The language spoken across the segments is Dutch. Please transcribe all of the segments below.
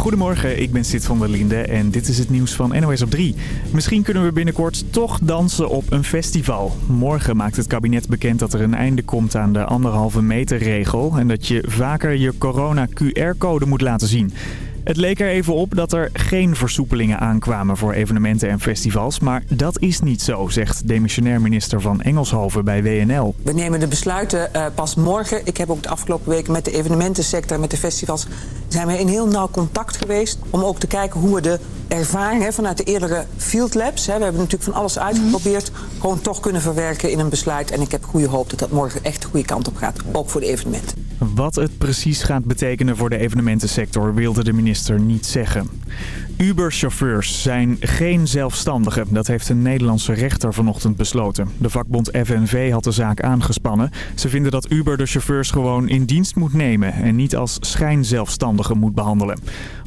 Goedemorgen, ik ben Sid van der Linde en dit is het nieuws van NOS op 3. Misschien kunnen we binnenkort toch dansen op een festival. Morgen maakt het kabinet bekend dat er een einde komt aan de anderhalve meter regel... en dat je vaker je corona QR-code moet laten zien. Het leek er even op dat er geen versoepelingen aankwamen voor evenementen en festivals. Maar dat is niet zo, zegt demissionair minister van Engelshoven bij WNL. We nemen de besluiten uh, pas morgen. Ik heb ook de afgelopen weken met de evenementensector, met de festivals... zijn we in heel nauw contact geweest om ook te kijken hoe we de ervaring hè, vanuit de eerdere field labs... Hè, we hebben natuurlijk van alles uitgeprobeerd... gewoon toch kunnen verwerken in een besluit. En ik heb goede hoop dat dat morgen echt de goede kant op gaat, ook voor de evenementen. Wat het precies gaat betekenen voor de evenementensector wilde de minister niet zeggen. Uber-chauffeurs zijn geen zelfstandigen. Dat heeft een Nederlandse rechter vanochtend besloten. De vakbond FNV had de zaak aangespannen. Ze vinden dat Uber de chauffeurs gewoon in dienst moet nemen... en niet als schijnzelfstandigen moet behandelen.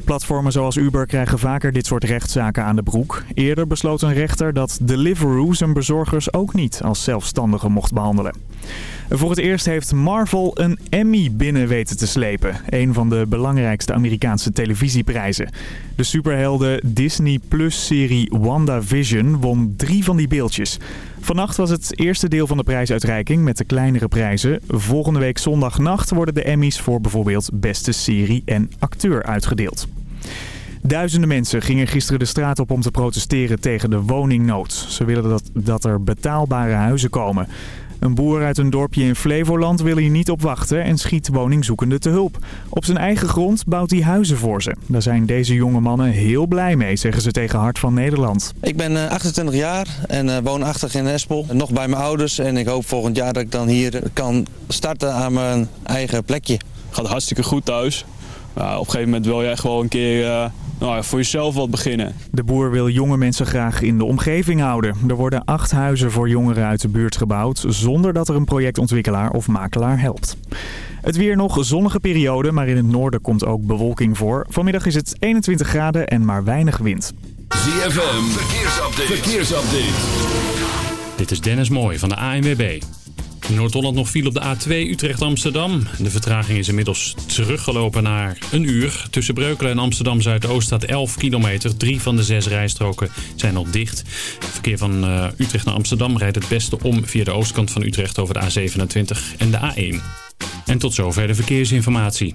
Platformen zoals Uber krijgen vaker dit soort rechtszaken aan de broek. Eerder besloot een rechter dat Deliveroo zijn bezorgers ook niet als zelfstandigen mocht behandelen. Voor het eerst heeft Marvel een Emmy binnen weten te slepen. Een van de belangrijkste Amerikaanse televisieprijzen. De superhelden Disney Plus-serie WandaVision won drie van die beeldjes. Vannacht was het eerste deel van de prijsuitreiking met de kleinere prijzen. Volgende week zondagnacht worden de Emmys voor bijvoorbeeld beste serie en acteur uitgedeeld. Duizenden mensen gingen gisteren de straat op om te protesteren tegen de woningnood. Ze willen dat, dat er betaalbare huizen komen. Een boer uit een dorpje in Flevoland wil hier niet op wachten en schiet woningzoekenden te hulp. Op zijn eigen grond bouwt hij huizen voor ze. Daar zijn deze jonge mannen heel blij mee, zeggen ze tegen Hart van Nederland. Ik ben 28 eh, jaar en uh, woonachtig in Espel. Nog bij mijn ouders en ik hoop volgend jaar dat ik dan hier kan starten aan mijn eigen plekje. Gaat hartstikke goed thuis. op een gegeven moment wil je echt wel een keer... Nou, voor jezelf wat beginnen. De boer wil jonge mensen graag in de omgeving houden. Er worden acht huizen voor jongeren uit de buurt gebouwd... zonder dat er een projectontwikkelaar of makelaar helpt. Het weer nog zonnige periode, maar in het noorden komt ook bewolking voor. Vanmiddag is het 21 graden en maar weinig wind. ZFM, verkeersupdate. verkeersupdate. Dit is Dennis Mooij van de ANWB. Noord-Holland nog viel op de A2 Utrecht-Amsterdam. De vertraging is inmiddels teruggelopen naar een uur. Tussen Breukelen en Amsterdam-Zuidoost staat 11 kilometer. Drie van de zes rijstroken zijn nog dicht. Het verkeer van uh, Utrecht naar Amsterdam rijdt het beste om via de oostkant van Utrecht over de A27 en de A1. En tot zover de verkeersinformatie.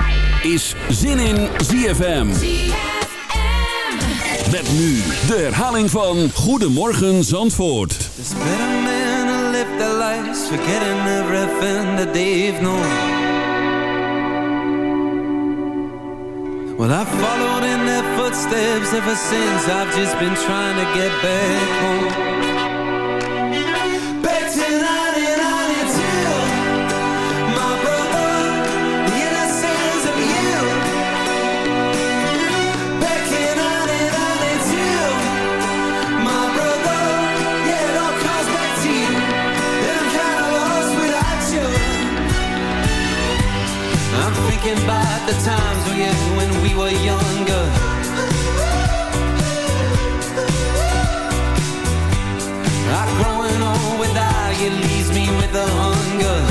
Is Zin in ZFM. Met nu de herhaling van Goedemorgen Zandvoort. There's better men who live their lives forgetting everything that they've known. Well, I've followed in their footsteps ever since I've just been trying to get back home. The times oh we had when we were younger. Not growing old without you leaves me with a hunger.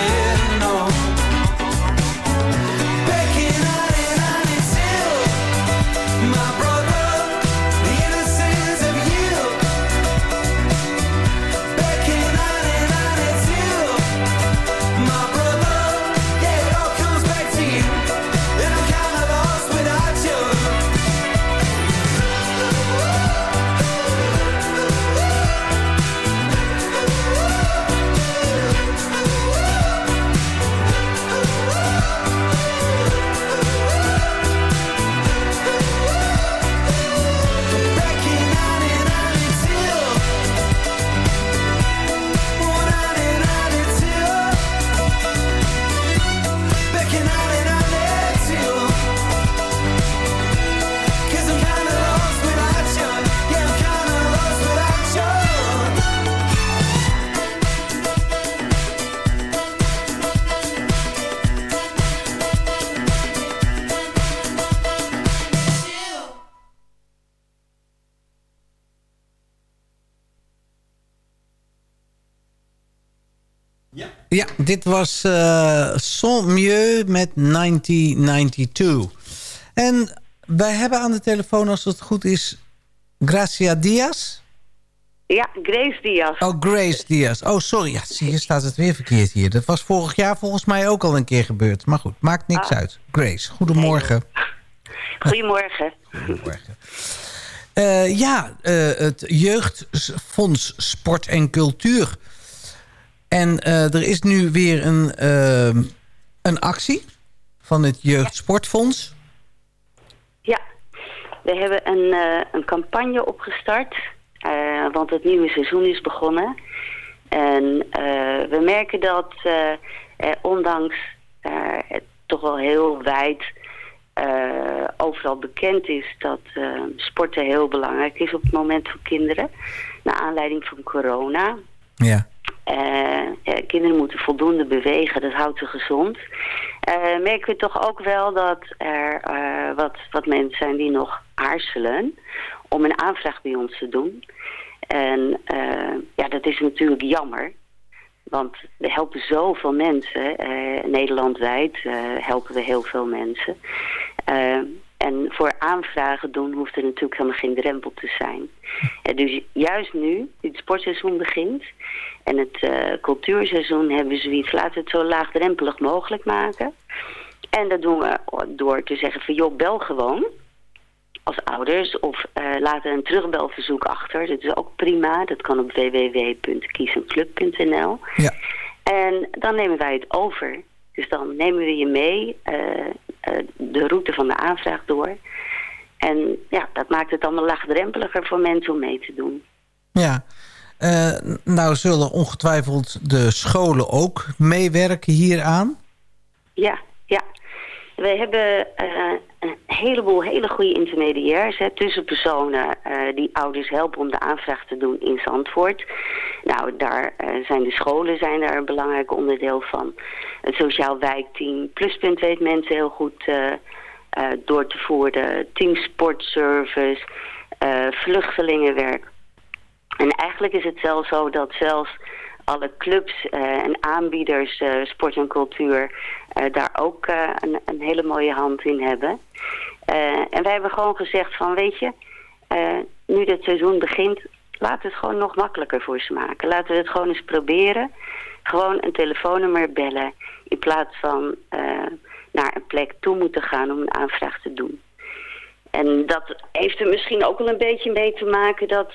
dit was eh Sans Mieux met 1992. En wij hebben aan de telefoon, als het goed is, Gracia Diaz. Ja, Grace Diaz. Oh, Grace Diaz. Oh, sorry. Ja, zie je, staat het weer verkeerd hier. Dat was vorig jaar volgens mij ook al een keer gebeurd. Maar goed, maakt niks Ah. uit. Grace, goedemorgen. Goedemorgen. Goedemorgen. Eh, ja, eh, het Jeugdfonds Sport en Cultuur. En eh, er is nu weer een, eh, een actie van het Jeugdsportfonds. Ja, we hebben een, eh, een campagne opgestart, want het nieuwe seizoen is begonnen. En we merken dat ondanks het toch wel heel wijd overal bekend is dat eh, sporten heel belangrijk is op het moment voor kinderen. Naar aanleiding van corona. Ja. Eh, kinderen moeten voldoende bewegen, dat houdt ze gezond. Eh, merken we toch ook wel dat er eh, wat, wat mensen zijn die nog aarzelen om een aanvraag bij ons te doen. En ja, dat is natuurlijk jammer. Want we helpen zoveel mensen. eh, Nederlandwijd helpen we heel veel mensen. Eh, en voor aanvragen doen hoeft er natuurlijk helemaal geen drempel te zijn. Eh, dus juist nu, nu het sportseizoen begint... en het eh, cultuurseizoen hebben we zoiets... laten we het zo laagdrempelig mogelijk maken. En dat doen we door te zeggen van... joh, bel gewoon als ouders of eh laat een terugbelverzoek achter. Dat is ook prima. Dat kan op www.kiesenclub.nl. Ja. En dan nemen wij het over. Dus dan nemen we je mee eh, de route van de aanvraag door. En ja, dat maakt het allemaal laagdrempeliger voor mensen om mee te doen. Ja. Eh, nou zullen ongetwijfeld de scholen ook meewerken hieraan. Ja, ja. We hebben eh, een heleboel hele goede intermediairs, hè, tussenpersonen eh, die ouders helpen om de aanvraag te doen in Zandvoort. Nou, daar eh, zijn de scholen zijn daar een belangrijk onderdeel van. Het sociaal wijkteam, Pluspunt weet mensen heel goed eh, door te voeren. Team Sportservice, eh, vluchtelingenwerk. En eigenlijk is het zelfs zo dat zelfs alle clubs eh, en aanbieders eh, sport en cultuur eh, daar ook een, een hele mooie hand in hebben. En wij hebben gewoon gezegd van weet je, nu het seizoen begint, laten we het gewoon nog makkelijker voor ze maken. Laten we het gewoon eens proberen. Gewoon een telefoonnummer bellen in plaats van naar een plek toe moeten gaan om een aanvraag te doen. En dat heeft er misschien ook wel een beetje mee te maken dat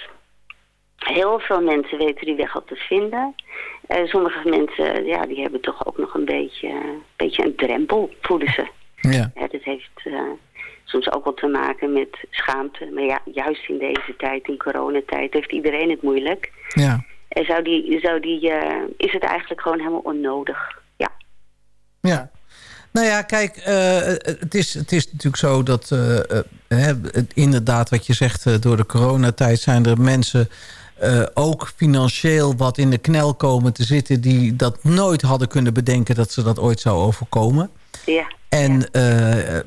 heel veel mensen weten die weg al te vinden. Eh, sommige mensen, ja, die hebben toch ook nog een beetje, beetje een drempel, voelen ze. Ja. Ja, dat heeft eh, soms ook wel te maken met schaamte. Maar ja, juist in deze tijd, in coronatijd, heeft iedereen het moeilijk. Ja. En zou die, zou die, eh, is het eigenlijk gewoon helemaal onnodig. Ja. Ja. Nou ja, kijk, eh, het, is, het is natuurlijk zo dat... eh, eh, hè, inderdaad, wat je zegt, eh, door de coronatijd zijn er mensen... eh, ook financieel wat in de knel komen te zitten... die dat nooit hadden kunnen bedenken dat ze dat ooit zou overkomen. Ja. En eh,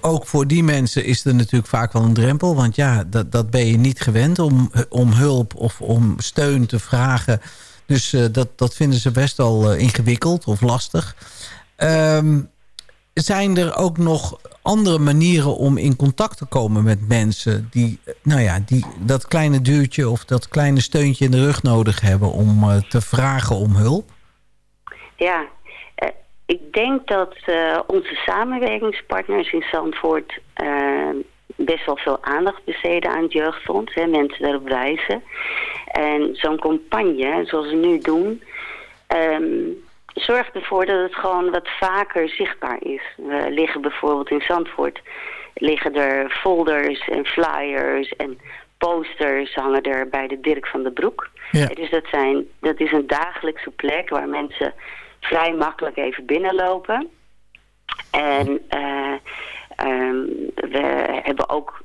ook voor die mensen is er natuurlijk vaak wel een drempel. Want ja, dat, dat ben je niet gewend om, om hulp of om steun te vragen. Dus eh, dat, dat vinden ze best wel ingewikkeld of lastig. Ehm, zijn er ook nog andere manieren om in contact te komen met mensen... die, nou ja, die dat kleine duwtje of dat kleine steuntje in de rug nodig hebben... om eh, te vragen om hulp? Ja, eh, ik denk dat eh, onze samenwerkingspartners in Zandvoort best wel veel aandacht besteden aan het jeugdfonds. Hè, mensen daarop wijzen. En zo'n campagne, zoals we nu doen, ehm, zorgt ervoor dat het gewoon wat vaker zichtbaar is. We liggen bijvoorbeeld in Zandvoort, liggen er folders en flyers en posters hangen er bij de Dirk van den Broek. Ja. Dus dat, zijn, dat is een dagelijkse plek waar mensen vrij makkelijk even binnenlopen. En eh, ehm, we hebben ook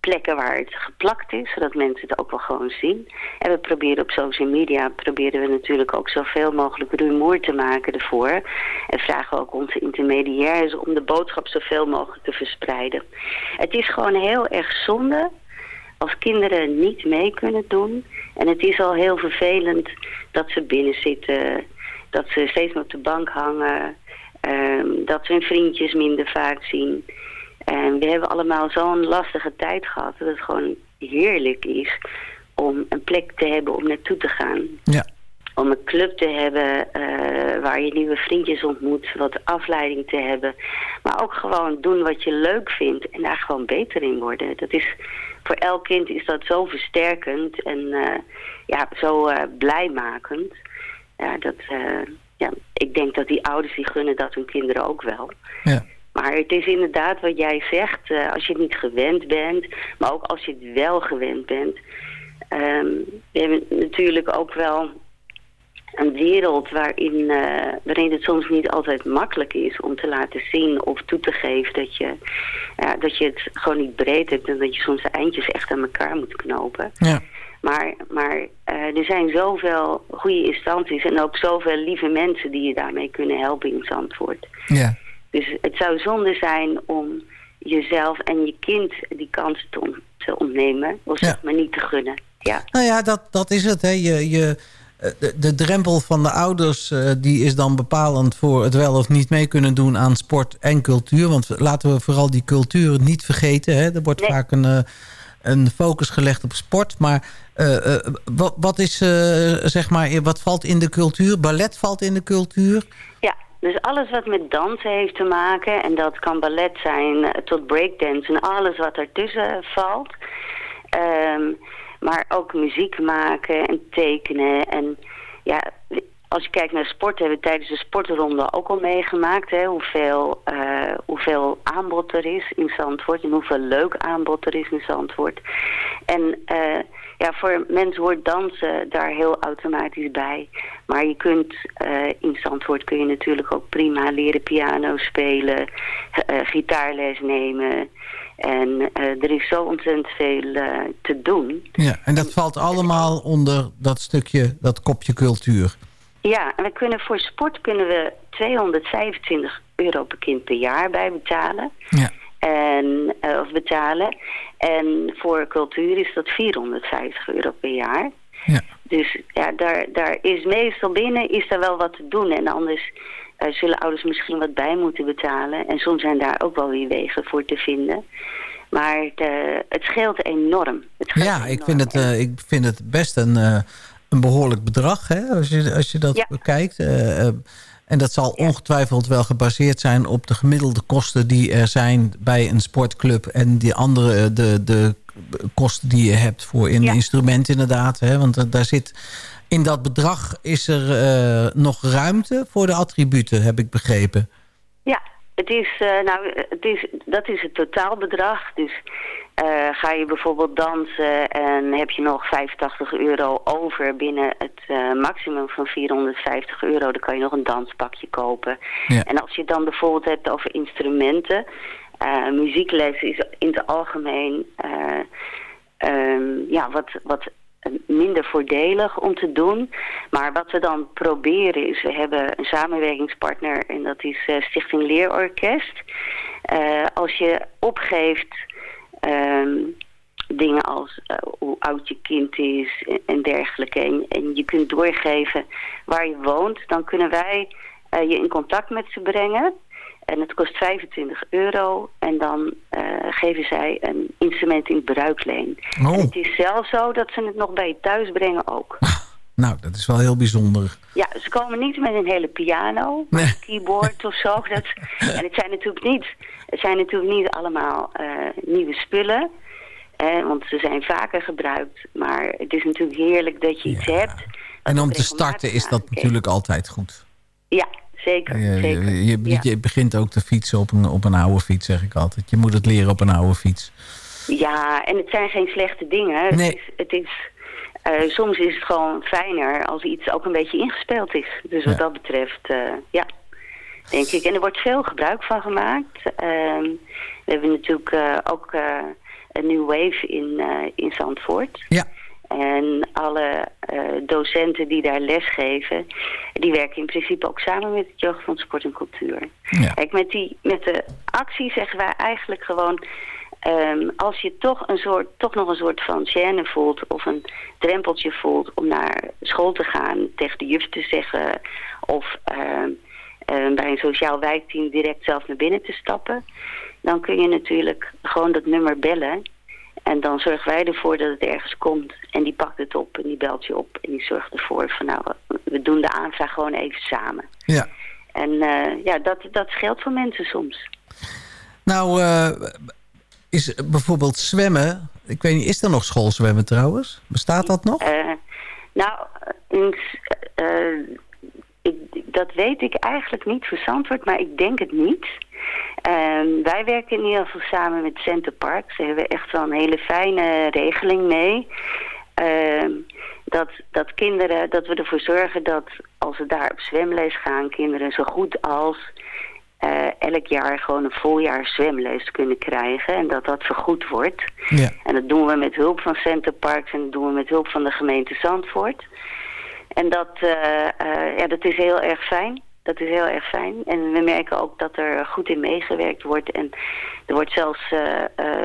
plekken waar het geplakt is, zodat mensen het ook wel gewoon zien. En we proberen op social media, proberen we natuurlijk ook zoveel mogelijk rumoer te maken ervoor. En vragen ook onze intermediairs om de boodschap zoveel mogelijk te verspreiden. Het is gewoon heel erg zonde als kinderen niet mee kunnen doen. En het is al heel vervelend dat ze binnen zitten, dat ze steeds op de bank hangen, ehm, dat ze hun vriendjes minder vaak zien. En we hebben allemaal zo'n lastige tijd gehad dat het gewoon heerlijk is om een plek te hebben om naartoe te gaan. Ja. Om een club te hebben eh, waar je nieuwe vriendjes ontmoet, wat afleiding te hebben. Maar ook gewoon doen wat je leuk vindt en daar gewoon beter in worden. Dat is, voor elk kind is dat zo versterkend en eh, ja, zo eh, blijmakend. Ja, dat, ja, ik denk dat die ouders die gunnen dat hun kinderen ook wel. Ja. Maar het is inderdaad wat jij zegt, eh, als je het niet gewend bent, maar ook als je het wel gewend bent. Ehm, we hebben natuurlijk ook wel een wereld waarin, eh, waarin het soms niet altijd makkelijk is om te laten zien of toe te geven dat je, ja, dat je het gewoon niet breed hebt en dat je soms de eindjes echt aan elkaar moet knopen. Ja. Maar, maar eh, er zijn zoveel goede instanties en ook zoveel lieve mensen die je daarmee kunnen helpen in Zandvoort. Ja. Dus het zou zonde zijn om jezelf en je kind die kans te, on- te ontnemen. Of zeg maar niet te gunnen. Ja, Nou ja, dat, dat is het. Hè. Je, je, eh, de, de drempel van de ouders eh, die is dan bepalend voor het wel of niet mee kunnen doen aan sport en cultuur. Want laten we vooral die cultuur niet vergeten. Hè. Er wordt vaak een, eh, een focus gelegd op sport. Maar wat, wat, is, zeg maar, wat valt in de cultuur? Ballet valt in de cultuur. ja. Dus alles wat met dansen heeft te maken, en dat kan ballet zijn eh, tot breakdance en alles wat ertussen valt. Ehm, maar ook muziek maken en tekenen. En ja, als je kijkt naar sport, hebben we tijdens de sportronde ook al meegemaakt. Hè, hoeveel, eh, hoeveel aanbod er is in Zandvoort en hoeveel leuk aanbod er is in Zandvoort. En eh, ja, voor mensen hoort dansen daar heel automatisch bij. Maar je kunt eh, in Zandvoort kun je natuurlijk ook prima leren piano spelen, eh, gitaarles nemen. En eh, er is zo ontzettend veel eh, te doen. Ja, en dat valt allemaal onder dat stukje, dat kopje cultuur. Ja, en we kunnen voor sport kunnen we 225 euro per kind per jaar bij betalen. Ja. En, eh, of betalen. En voor cultuur is dat 450 euro per jaar. Ja. Dus ja, daar, daar is meestal binnen is daar wel wat te doen. En anders eh, zullen ouders misschien wat bij moeten betalen. En soms zijn daar ook wel weer wegen voor te vinden. Maar de, het scheelt enorm. Het scheelt Ja, ik vind het, eh, ik vind het best een, een behoorlijk bedrag, hè, als, je, als je dat Ja. bekijkt. En dat zal ongetwijfeld wel gebaseerd zijn op de gemiddelde kosten die er zijn bij een sportclub. En die andere, eh, de, de kosten die je hebt voor een Ja. instrument inderdaad. Hè, want eh, daar zit, in dat bedrag is er eh, nog ruimte voor de attributen, heb ik begrepen. Ja, het is, nou, het is, dat is het totaalbedrag. Dus Eh, ga je bijvoorbeeld dansen en heb je nog 85 euro over binnen het eh, maximum van 450 euro, dan kan je nog een danspakje kopen. Ja. En als je het dan bijvoorbeeld hebt over instrumenten, eh muziekles is in het algemeen eh, ehm, ja, wat, wat minder voordelig om te doen. Maar wat we dan proberen is, we hebben een samenwerkingspartner en dat is Stichting Leerorkest. Als je opgeeft ehm, dingen als eh, hoe oud je kind is en, en dergelijke en, en je kunt doorgeven waar je woont, dan kunnen wij eh, je in contact met ze brengen. En het kost 25 euro. En dan eh, geven zij een instrument in bruikleen. Oh. Het is zelfs zo dat ze het nog bij je thuis brengen ook. Nou, dat is wel heel bijzonder. Ja, ze komen niet met een hele piano, Nee. een keyboard of zo. Dat, en het zijn natuurlijk niet, het zijn natuurlijk niet allemaal eh, nieuwe spullen. Eh, want ze zijn vaker gebruikt. Maar het is natuurlijk heerlijk dat je iets hebt. En om te starten is dat natuurlijk altijd goed. Ja, zeker. Je, zeker. je, je, Ja. je begint ook te fietsen op een, op een oude fiets, zeg ik altijd. Je moet het leren op een oude fiets. Ja, en het zijn geen slechte dingen. Nee. Het is, het is, eh, soms is het gewoon fijner als iets ook een beetje ingespeeld is. Dus wat Ja. dat betreft, eh, ja, denk ik. En er wordt veel gebruik van gemaakt. Ehm, we hebben natuurlijk eh, ook een new wave in, in Zandvoort. Ja. En alle docenten die daar lesgeven, die werken in principe ook samen met het Jeugdfonds Sport en Cultuur. Ja. Kijk, met, die, met de actie zeggen wij eigenlijk gewoon... ehm, als je toch, een soort, toch nog een soort van gêne voelt of een drempeltje voelt om naar school te gaan, tegen de juf te zeggen of ehm, ehm, bij een sociaal wijkteam direct zelf naar binnen te stappen, dan kun je natuurlijk gewoon dat nummer bellen. En dan zorgen wij ervoor dat het ergens komt. En die pakt het op en die belt je op. En die zorgt ervoor van nou, we doen de aanvraag gewoon even samen. Ja. En eh, ja, dat, dat scheelt voor mensen soms. Nou, eh, is bijvoorbeeld zwemmen... Ik weet niet, is er nog schoolzwemmen trouwens? Bestaat dat nog? Eh, nou, eh, dat weet ik eigenlijk niet voor Zandvoort, maar ik denk het niet. Ehm, wij werken in ieder geval samen met Center Park. Ze hebben echt wel een hele fijne regeling mee. Ehm, dat, dat kinderen, dat we ervoor zorgen dat als ze daar op zwemles gaan, kinderen zo goed als eh, elk jaar gewoon een voljaar zwemles kunnen krijgen. En dat dat vergoed wordt. Ja. En dat doen we met hulp van Center Parks en dat doen we met hulp van de gemeente Zandvoort. En dat, eh, eh, ja, dat is heel erg fijn. Dat is heel erg fijn. En we merken ook dat er goed in meegewerkt wordt. En er wordt zelfs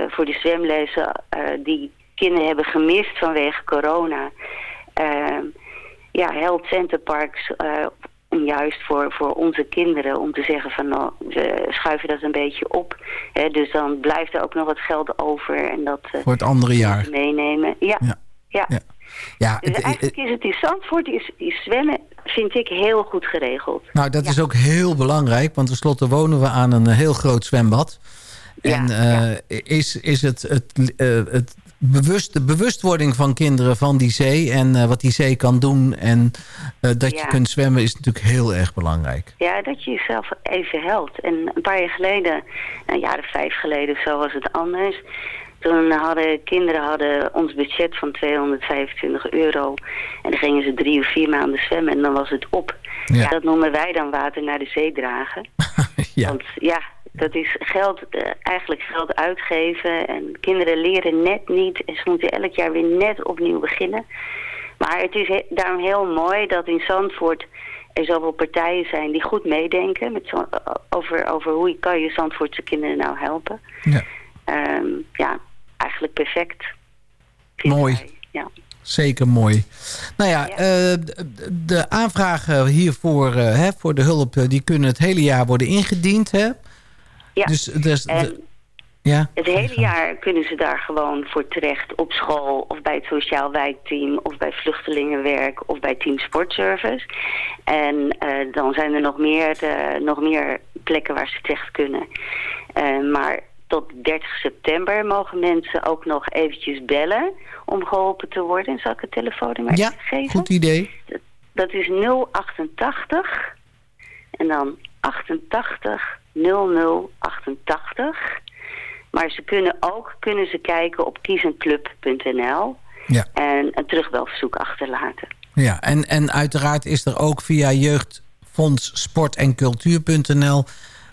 voor de zwemlessen die kinderen hebben gemist vanwege corona... ja, helpt Center Parks om juist voor, voor onze kinderen om te zeggen van nou, we schuiven dat een beetje op. Hè, dus dan blijft er ook nog wat geld over en dat eh, Voor het andere jaar. meenemen. Ja, Ja. ja. Ja. Ja, Dus het- eigenlijk is het in Zandvoort, is, is zwemmen, vind ik heel goed geregeld. Nou, dat is ook heel belangrijk, want tenslotte wonen we aan een heel groot zwembad. En eh, is, is het, het, eh, het bewust, de bewustwording van kinderen van die zee en eh, wat die zee kan doen en eh, dat je kunt zwemmen is natuurlijk heel erg belangrijk. Ja, dat je jezelf even helpt. En een paar jaar geleden, een jaar of vijf geleden of zo was het anders. Toen hadden kinderen hadden ons budget van 225 euro. En dan gingen ze drie of vier maanden zwemmen en dan was het op. Ja. Dat noemen wij dan water naar de zee dragen. Ja. Want ja, dat is geld, eh, eigenlijk geld uitgeven. En kinderen leren net niet. En ze moeten elk jaar weer net opnieuw beginnen. Maar het is he- daarom heel mooi dat in Zandvoort er zoveel partijen zijn die goed meedenken. Met zo, over, over hoe je- kan je Zandvoortse kinderen nou helpen. Ja. Ehm, ja, eigenlijk perfect. Mooi. wij. Ja. Zeker mooi. Nou ja, eh, de, de aanvragen hiervoor eh, hè, voor de hulp... die kunnen het hele jaar worden ingediend. Hè? Ja. Dus, dus En- de- ja? Het hele jaar kunnen ze daar gewoon voor terecht op school of bij het sociaal wijkteam of bij vluchtelingenwerk of bij Team Sportservice. En eh, dan zijn er nog meer, eh, nog meer plekken waar ze terecht kunnen. Eh, maar tot 30 september mogen mensen ook nog eventjes bellen om geholpen te worden. Zal ik het telefoonnummer Ja, even geven? goed idee. Dat is 088 en dan 88 0088. Maar ze kunnen ook kunnen ze kijken op kiesenclub.nl Ja. en een terugbelverzoek achterlaten. Ja, en, en uiteraard is er ook via jeugdfonds sport en cultuur.nl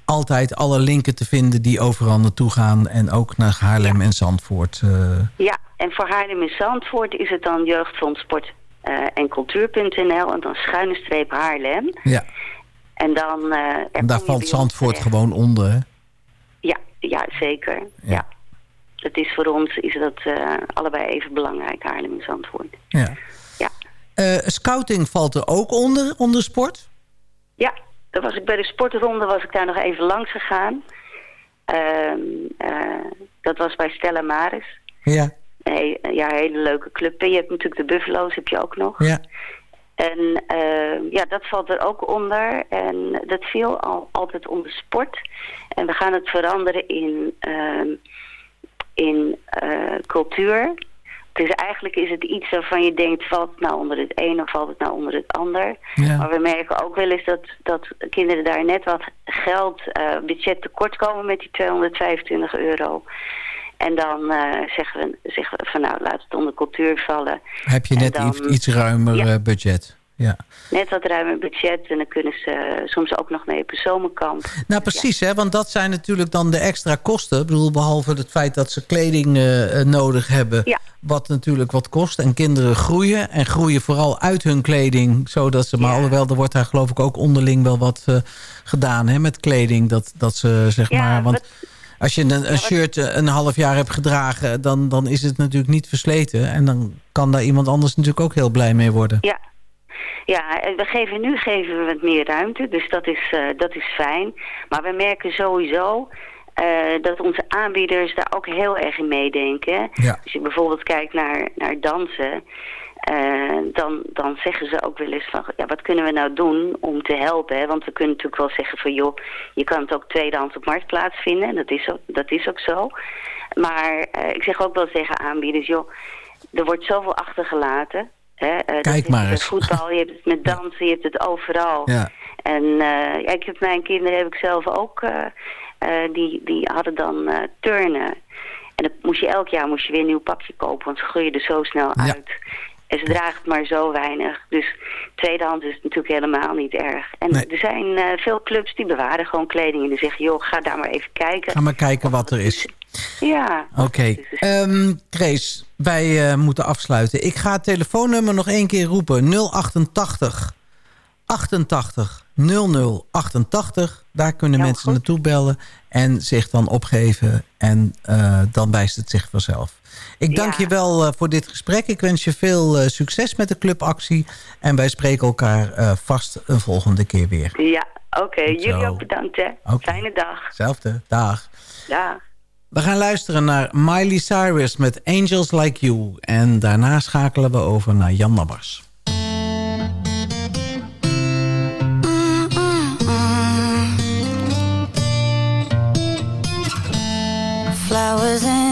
altijd alle linken te vinden die overal naartoe gaan. En ook naar Haarlem en Zandvoort. eh. Ja, en voor Haarlem en Zandvoort is het dan jeugdfonds sport eh, en cultuur.nl en dan schuine streep Haarlem. ja, En dan... eh, en daar valt Zandvoort terecht. gewoon onder. Hè? Ja, ja zeker. Ja. Dat is voor ons is dat eh, allebei even belangrijk, Haarlem en Zandvoort. Ja. Ja. Eh, scouting valt er ook onder, onder sport? Ja, dan was ik bij de sportronde was ik daar nog even langs gegaan. Ehm, eh, dat was bij Stella Maris. Ja, Nee, ja, een hele leuke club. En je hebt natuurlijk de Buffalo's, heb je ook nog. ja. En eh, ja, dat valt er ook onder. En dat viel al, altijd onder sport. En we gaan het veranderen in, ehm, in eh, cultuur. Dus eigenlijk is het iets waarvan je denkt, valt het nou onder het een of valt het nou onder het ander. Ja. Maar we merken ook wel eens dat, dat kinderen daar net wat geld, eh, budget tekort komen met die 225 euro. En dan eh, zeggen, we, zeggen we van nou, laat het onder cultuur vallen. Heb je En net dan- iets, iets ruimer Ja. eh, budget? Ja. Net wat ruimer budget en dan kunnen ze eh, soms ook nog mee op een zomerkamp. Nou, precies, hè, want dat zijn natuurlijk dan de extra kosten. Ik bedoel, behalve het feit dat ze kleding nodig hebben... Ja. wat natuurlijk wat kost. En kinderen groeien en groeien vooral uit hun kleding... zodat ze, maar alhoewel, er wordt daar geloof ik ook onderling wel wat gedaan hè, met kleding. Dat, dat ze, zeg maar... Want wat- als je een, een shirt eh, een half jaar hebt gedragen... Dan, dan is het natuurlijk niet versleten. En dan kan daar iemand anders natuurlijk ook heel blij mee worden. Ja. Ja, we geven, nu geven we wat meer ruimte, dus dat is, eh, dat is fijn. Maar we merken sowieso eh, dat onze aanbieders daar ook heel erg in meedenken. Ja. Als je bijvoorbeeld kijkt naar, naar dansen, eh, dan, dan zeggen ze ook wel eens van, ja, wat kunnen we nou doen om te helpen? Hè? Want we kunnen natuurlijk wel zeggen van, joh, je kan het ook tweedehands op marktplaats vinden. En dat is ook, dat is ook zo. Maar eh, ik zeg ook wel tegen aanbieders, joh, er wordt zoveel achtergelaten. Hè? Dat Kijk maar met eens. voetbal, je hebt het met dansen, je hebt het overal. Ja. En ja, ik heb mijn kinderen heb ik zelf ook, die, die hadden dan turnen. En dan moest je elk jaar moest je weer een nieuw pakje kopen, want ze groeien er zo snel Ja. uit. En ze draagt maar zo weinig. Dus tweedehands is natuurlijk helemaal niet erg. En Nee. er zijn eh, veel clubs die bewaren gewoon kleding. En die zeggen, joh, ga daar maar even kijken. Ga maar kijken wat er is. Ja. Oké. Ehm Grace, wij eh, moeten afsluiten. Ik ga het telefoonnummer nog één keer roepen. 088 88 00 88. Daar kunnen Ja, mensen goed. naartoe bellen en zich dan opgeven. En eh, dan wijst het zich vanzelf. Ik dank Ja. je wel eh, voor dit gesprek. Ik wens je veel eh, succes met de clubactie. En wij spreken elkaar eh, vast een volgende keer weer. Ja, oké. Jullie ook bedankt, hè. Oké. Fijne dag. Hetzelfde. Dag. Dag. We gaan luisteren naar Miley Cyrus met Angels Like You. En daarna schakelen we over naar Jan Nabbers. Flowers in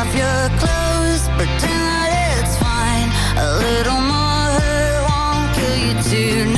Off your clothes, pretend that it's fine. A little more hurt won't kill you tonight.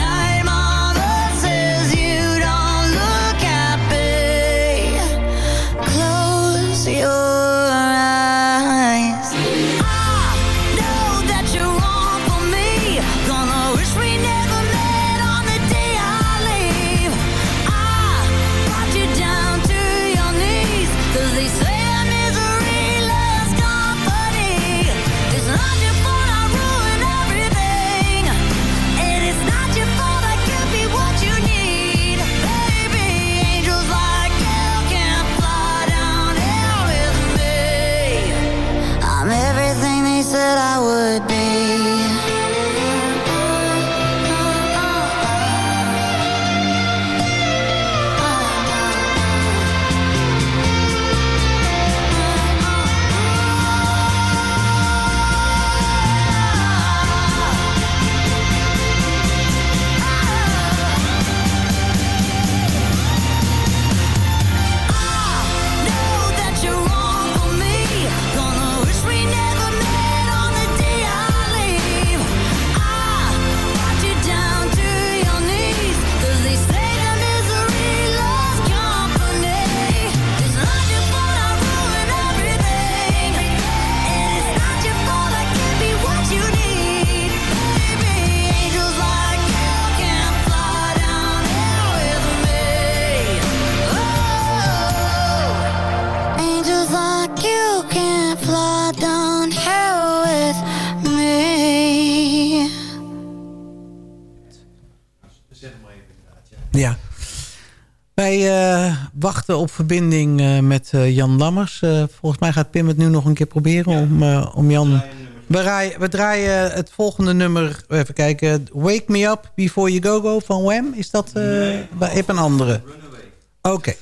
Wij eh, wachten op verbinding eh, met eh, Jan Lammers. Volgens mij gaat Pim het nu nog een keer proberen om, om Jan... We draaien, we draaien het volgende nummer, even kijken. Wake Me Up Before You Go Go van Wham. Is dat ik heb een andere? Oké.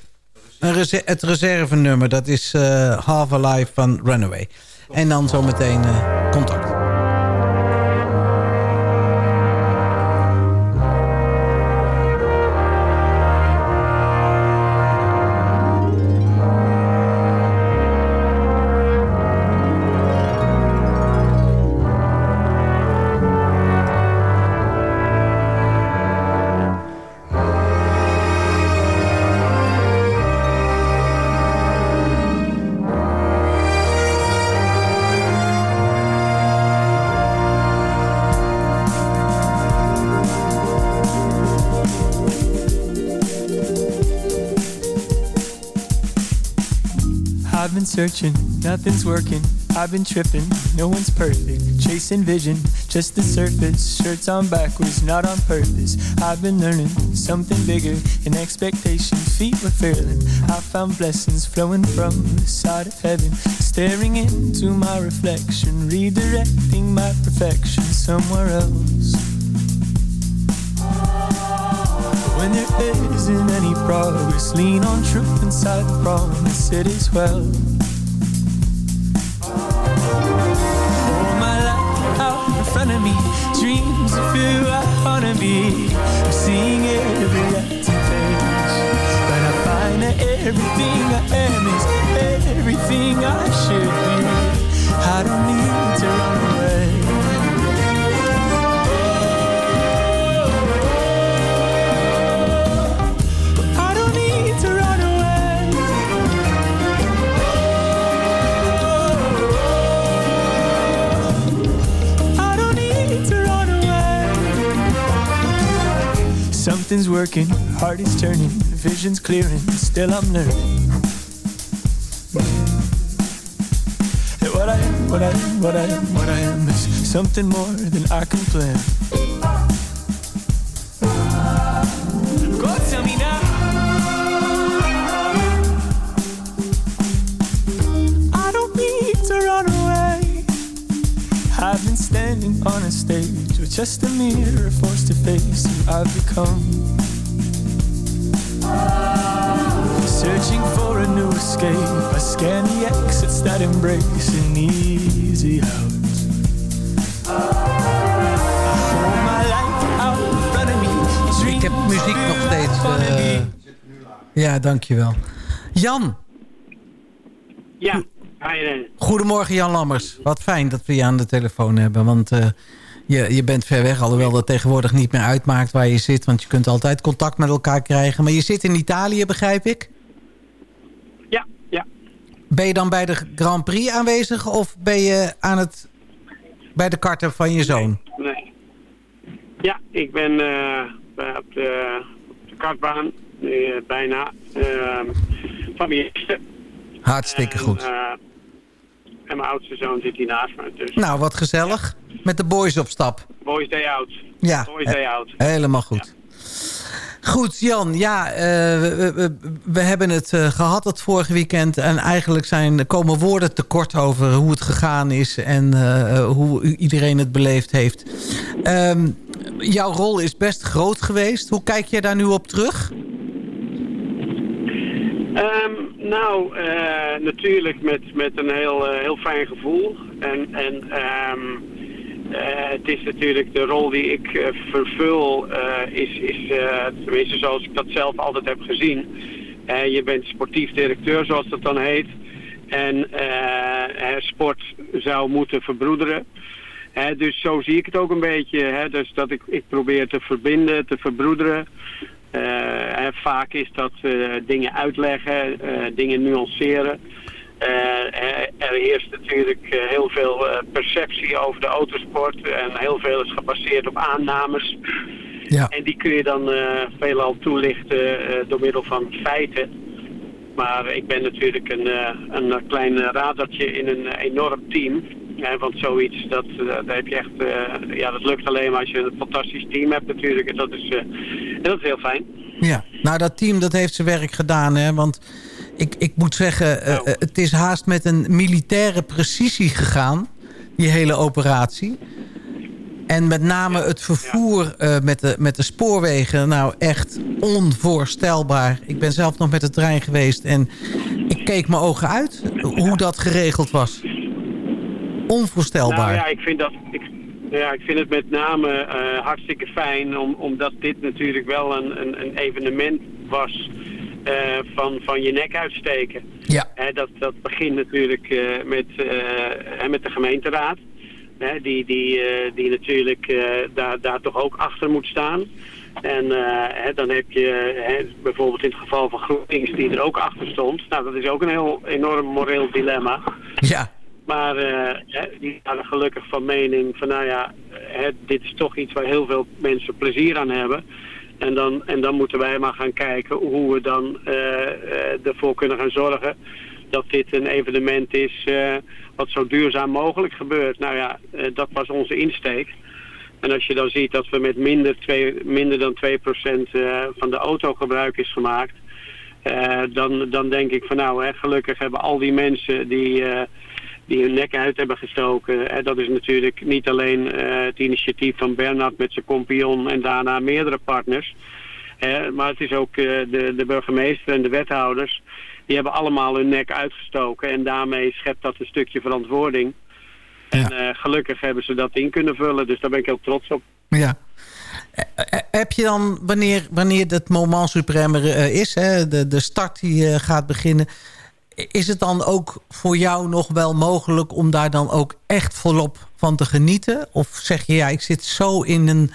Een rese- Het reservenummer, dat is Half Alive van Runaway. En dan zometeen contact. Nothing's working. I've been tripping, no one's perfect. Chasing vision, just the surface. Shirts on backwards, not on purpose. I've been learning something bigger. In expectation, feet were failing. I found blessings flowing from the side of heaven. Staring into my reflection, redirecting my perfection somewhere else. When there isn't any progress, lean on truth inside the promise. It is well. Dreams of who I wanna be. I'm seeing every acting page, but I find that everything I am is everything I should be. I don't need to run away. Something's working, heart is turning, vision's clearing, still I'm learning. That What I am, what I am, what I am, what I am is something more than I can plan. Go tell me now. I don't need to run away. I've been standing on a stage just a mirror forced to face who I've become. Searching for a new escape. I scan the exits that embrace an easy out. I hold my life out in front of me. Ik heb muziek nog steeds. eh, ja, dankjewel. Jan, Ja, goedemorgen Jan Lammers. Wat fijn dat we je aan de telefoon hebben. Want eh, je, je bent ver weg, alhoewel dat tegenwoordig niet meer uitmaakt waar je zit. Want je kunt altijd contact met elkaar krijgen. Maar je zit in Italië, begrijp ik? Ja, ja. Ben je dan bij de Grand Prix aanwezig of ben je aan het, bij de karten van je zoon? Nee. Ja, ik ben bij- op, de, op de kartbaan eh, bijna ehm van mijn eerste. Hartstikke En, goed. eh, en mijn oudste zoon zit hier naast me. Dus Nou, wat gezellig. Met de boys op stap. boys day out. Ja, Boys day out. Helemaal goed. Goed, Jan. Ja, eh, we, we- we hebben het eh, gehad het vorige weekend. En eigenlijk zijn, komen woorden tekort over hoe het gegaan is... en eh, hoe iedereen het beleefd heeft. Ehm, jouw rol is best groot geweest. Hoe kijk je daar nu op terug? Ehm, nou, natuurlijk met, met een heel, heel fijn gevoel. En, en ehm, eh, het is natuurlijk de rol die ik eh, vervul, eh, is, is eh, tenminste zoals ik dat zelf altijd heb gezien. Eh, je bent sportief directeur, zoals dat dan heet. En eh, eh, sport zou moeten verbroederen. Dus zo zie ik het ook een beetje. Dus dat ik, ik probeer te verbinden, te verbroederen. Eh, vaak is dat eh, dingen uitleggen, eh, dingen nuanceren. Eh, er- er heerst natuurlijk eh, heel veel eh, perceptie over de autosport. En heel veel is gebaseerd op aannames. Ja. En die kun je dan veelal toelichten door middel van feiten. Maar ik ben natuurlijk een, een klein radertje in een enorm team. Want zoiets, dat, daar heb je echt, ja, dat lukt alleen maar als je een fantastisch team hebt natuurlijk. En dat is dat is heel fijn. Ja, nou dat team dat heeft zijn werk gedaan. Hè? Want ik, ik moet zeggen, eh, Nou. het is haast met een militaire precisie gegaan. Die hele operatie. En met name het vervoer eh, met, de, met de spoorwegen. Nou echt onvoorstelbaar. Ik ben zelf nog met de trein geweest. En ik keek mijn ogen uit hoe dat geregeld was. Onvoorstelbaar. Nou ja, ik vind, dat, ik, ja, ik vind het met name eh, hartstikke fijn, om, omdat dit natuurlijk wel een, een, een evenement was van, van je nek uitsteken. Ja. Dat, dat begint natuurlijk eh, met, eh, met de gemeenteraad, die, die, eh, die natuurlijk eh, daar, daar toch ook achter moet staan. En eh, hè, dan heb je hè, bijvoorbeeld in het geval van GroenLinks die er ook achter stond. Nou, dat is ook een heel enorm moreel dilemma. Ja. Maar eh, hè, die waren gelukkig van mening van nou ja, hè, dit is toch iets waar heel veel mensen plezier aan hebben. En dan, en dan moeten wij maar gaan kijken hoe we dan eh, eh, ervoor kunnen gaan zorgen dat dit een evenement is eh, wat zo duurzaam mogelijk gebeurt. Nou ja, dat was onze insteek. En als je dan ziet dat we met minder, twee, minder dan 2% eh, van de autogebruik is gemaakt... dan, dan denk ik van nou, hè, gelukkig hebben al die mensen die, die hun nek uit hebben gestoken... Hè, dat is natuurlijk niet alleen eh, het initiatief van Bernard met zijn kompion en daarna meerdere partners... hè, maar het is ook eh, de, de burgemeester en de wethouders... die hebben allemaal hun nek uitgestoken en daarmee schept dat een stukje verantwoording... En eh, gelukkig hebben ze dat in kunnen vullen, dus daar ben ik heel trots op. Ja. Eh, eh, Heb je dan, wanneer, wanneer het moment supreme eh, is, hè, de, de start die eh, gaat beginnen... is het dan ook voor jou nog wel mogelijk om daar dan ook echt volop van te genieten? Of zeg je, ja, ik zit zo in een,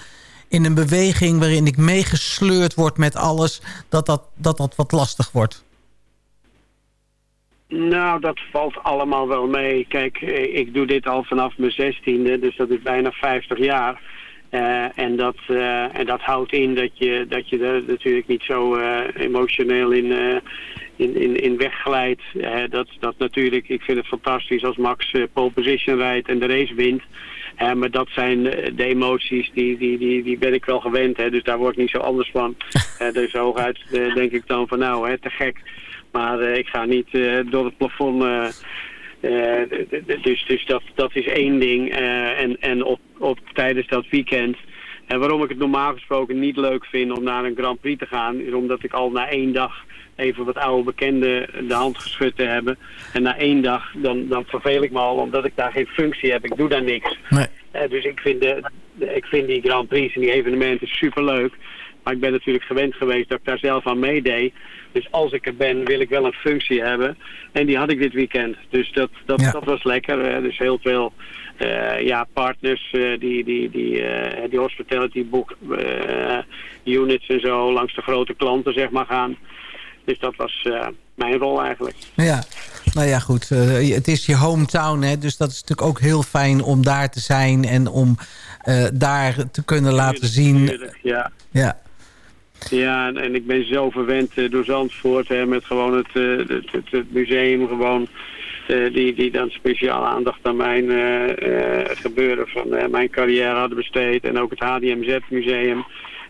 in een beweging waarin ik meegesleurd word met alles... dat dat, dat, dat wat lastig wordt? Nou, dat valt allemaal wel mee. Kijk, eh, ik doe dit al vanaf mijn zestiende, dus dat is bijna 50 jaar. Eh, en, dat, eh, en dat houdt in dat je, dat je er natuurlijk niet zo emotioneel in, in, in, in wegglijdt. Dat, dat natuurlijk, ik vind het fantastisch als Max eh, pole position rijdt en de race wint. Maar dat zijn eh, de emoties, die, die, die, die ben ik wel gewend. Hè, dus daar word ik niet zo anders van. Dus hooguit eh, denk ik dan van nou, hè, te gek. Maar ik ga niet door het plafond... dus dus dat, dat is één ding. En en op, op, tijdens dat weekend... En waarom ik het normaal gesproken niet leuk vind om naar een Grand Prix te gaan... is omdat ik al na één dag even wat oude bekenden de hand geschud te hebben. En na één dag, dan, dan verveel ik me al omdat ik daar geen functie heb. Ik doe daar niks. Nee. Eh, dus ik vind, de, de- ik vind die Grand Prix en die evenementen superleuk. Maar ik ben natuurlijk gewend geweest dat ik daar zelf aan meedeed. Dus als ik er ben, wil ik wel een functie hebben. En die had ik dit weekend. Dus dat, dat, Ja. dat was lekker. Dus heel veel eh, ja, partners eh, die, die, die, die hospitality book eh, units en zo langs de grote klanten zeg maar gaan. Dus dat was eh, mijn rol eigenlijk. Ja, nou ja, goed. eh, het is je hometown, hè, dus dat is natuurlijk ook heel fijn om daar te zijn... en om eh, daar te kunnen laten zien. Tuurlijk, ja. Ja, Ja, en, en ik ben zo verwend door Zandvoort hè, met gewoon het, het, het, het museum gewoon. die, die dan speciaal aandacht aan mijn gebeuren van mijn carrière hadden besteed. En ook het HDMZ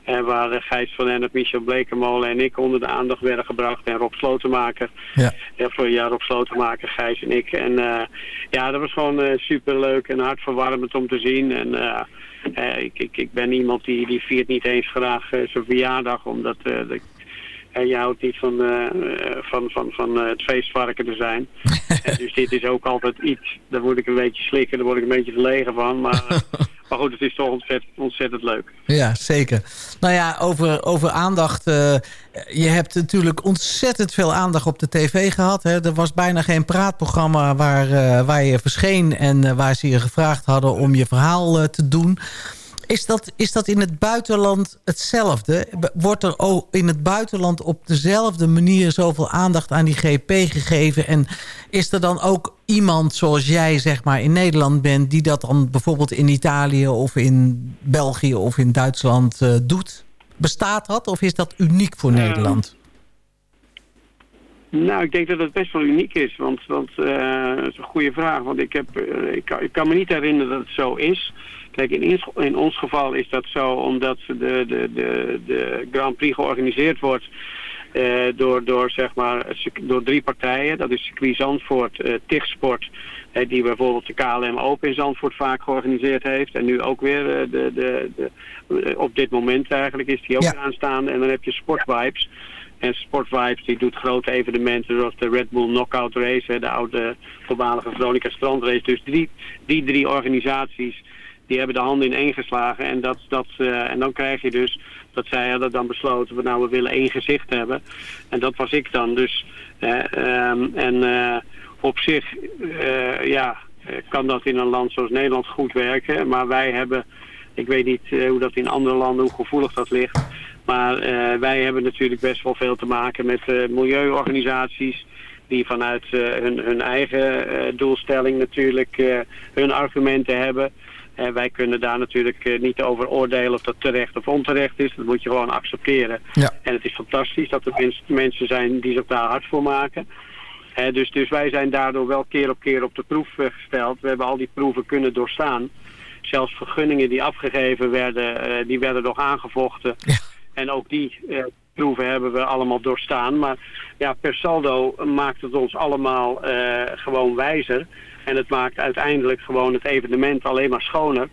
eh, waar eh, Gijs van Ennep, Michel Blekemolen en ik onder de aandacht werden gebracht. En Rob Slotenmaker. Ja. Ja, voor ja, Rob Slotenmaker, Gijs en ik. En eh, ja, dat was gewoon eh super leuk en hartverwarmend om te zien. En eh, eh, ik, ik, ik ben iemand die, die viert niet eens graag eh, zijn verjaardag, omdat eh, dat, eh, je houdt niet van, eh, eh, van, van, van eh, het feestvarken te zijn. Eh, dus dit is ook altijd iets, daar word ik een beetje slikken, daar word ik een beetje verlegen van. Maar, eh, maar goed, het is toch ontzettend, ontzettend leuk. ja zeker. Nou ja, over, over aandacht. eh, je hebt natuurlijk ontzettend veel aandacht op de tv gehad. Hè. Er was bijna geen praatprogramma waar, eh, waar je verscheen... en eh, waar ze je gevraagd hadden om je verhaal te doen. Is dat, is dat in het buitenland hetzelfde? Wordt er ook in het buitenland op dezelfde manier zoveel aandacht aan die GP gegeven? En is er dan ook iemand zoals jij zeg maar in Nederland bent... die dat dan bijvoorbeeld in Italië of in België of in Duitsland eh, doet? Bestaat dat of is dat uniek voor Ja. Nederland? Nou, ik denk dat het best wel uniek is, want, want eh, dat is een goede vraag. Want ik, heb, eh, ik, kan, ik kan me niet herinneren dat het zo is. Kijk, in, in ons geval is dat zo omdat de, de, de, de Grand Prix georganiseerd wordt eh, door, door, zeg maar, door drie partijen. Dat is circuit Zandvoort, eh TIG-sport, eh, die bijvoorbeeld de KLM Open in Zandvoort vaak georganiseerd heeft. En nu ook weer de, de, de, op dit moment eigenlijk is die ook weer aanstaande. En dan heb je Sportvibes. En Sportvibes die doet grote evenementen zoals de Red Bull Knockout Race, de oude voormalige Veronica Strand Race. Dus die, die drie organisaties die hebben de handen in één geslagen. En, dat, dat, eh, en dan krijg je dus dat zij hadden dan besloten, van, nou we willen één gezicht hebben. En dat was ik dan. Dus, eh, ehm, en eh, op zich ja, kan dat in een land zoals Nederland goed werken. Maar wij hebben, ik weet niet hoe dat in andere landen, hoe gevoelig dat ligt. Maar wij hebben natuurlijk best wel veel te maken met milieuorganisaties die vanuit hun, hun eigen doelstelling natuurlijk hun argumenten hebben. En wij kunnen daar natuurlijk eh, niet over oordelen of dat terecht of onterecht is. Dat moet je gewoon accepteren. Ja. En het is fantastisch dat er mens- mensen zijn die zich daar hard voor maken. Dus, dus wij zijn daardoor wel keer op keer op de proef eh, gesteld. We hebben al die proeven kunnen doorstaan. Zelfs vergunningen die afgegeven werden, eh, die werden nog aangevochten. En ook die proeven hebben we allemaal doorstaan. Maar ja, per saldo maakt het ons allemaal gewoon wijzer. En het maakt uiteindelijk gewoon het evenement alleen maar schoner.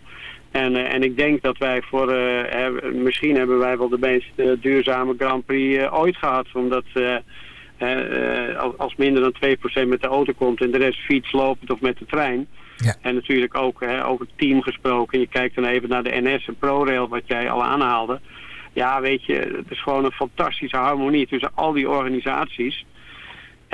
En, eh, en ik denk dat wij voor, eh, misschien hebben wij wel de meest eh, duurzame Grand Prix ooit gehad. Omdat als- minder dan 2% met de auto komt en de rest fiets, lopend of met de trein. En natuurlijk ook hè, over het team gesproken. Je kijkt dan even naar de NS en ProRail, wat jij al aanhaalde. Ja, weet je, het is gewoon een fantastische harmonie tussen al die organisaties.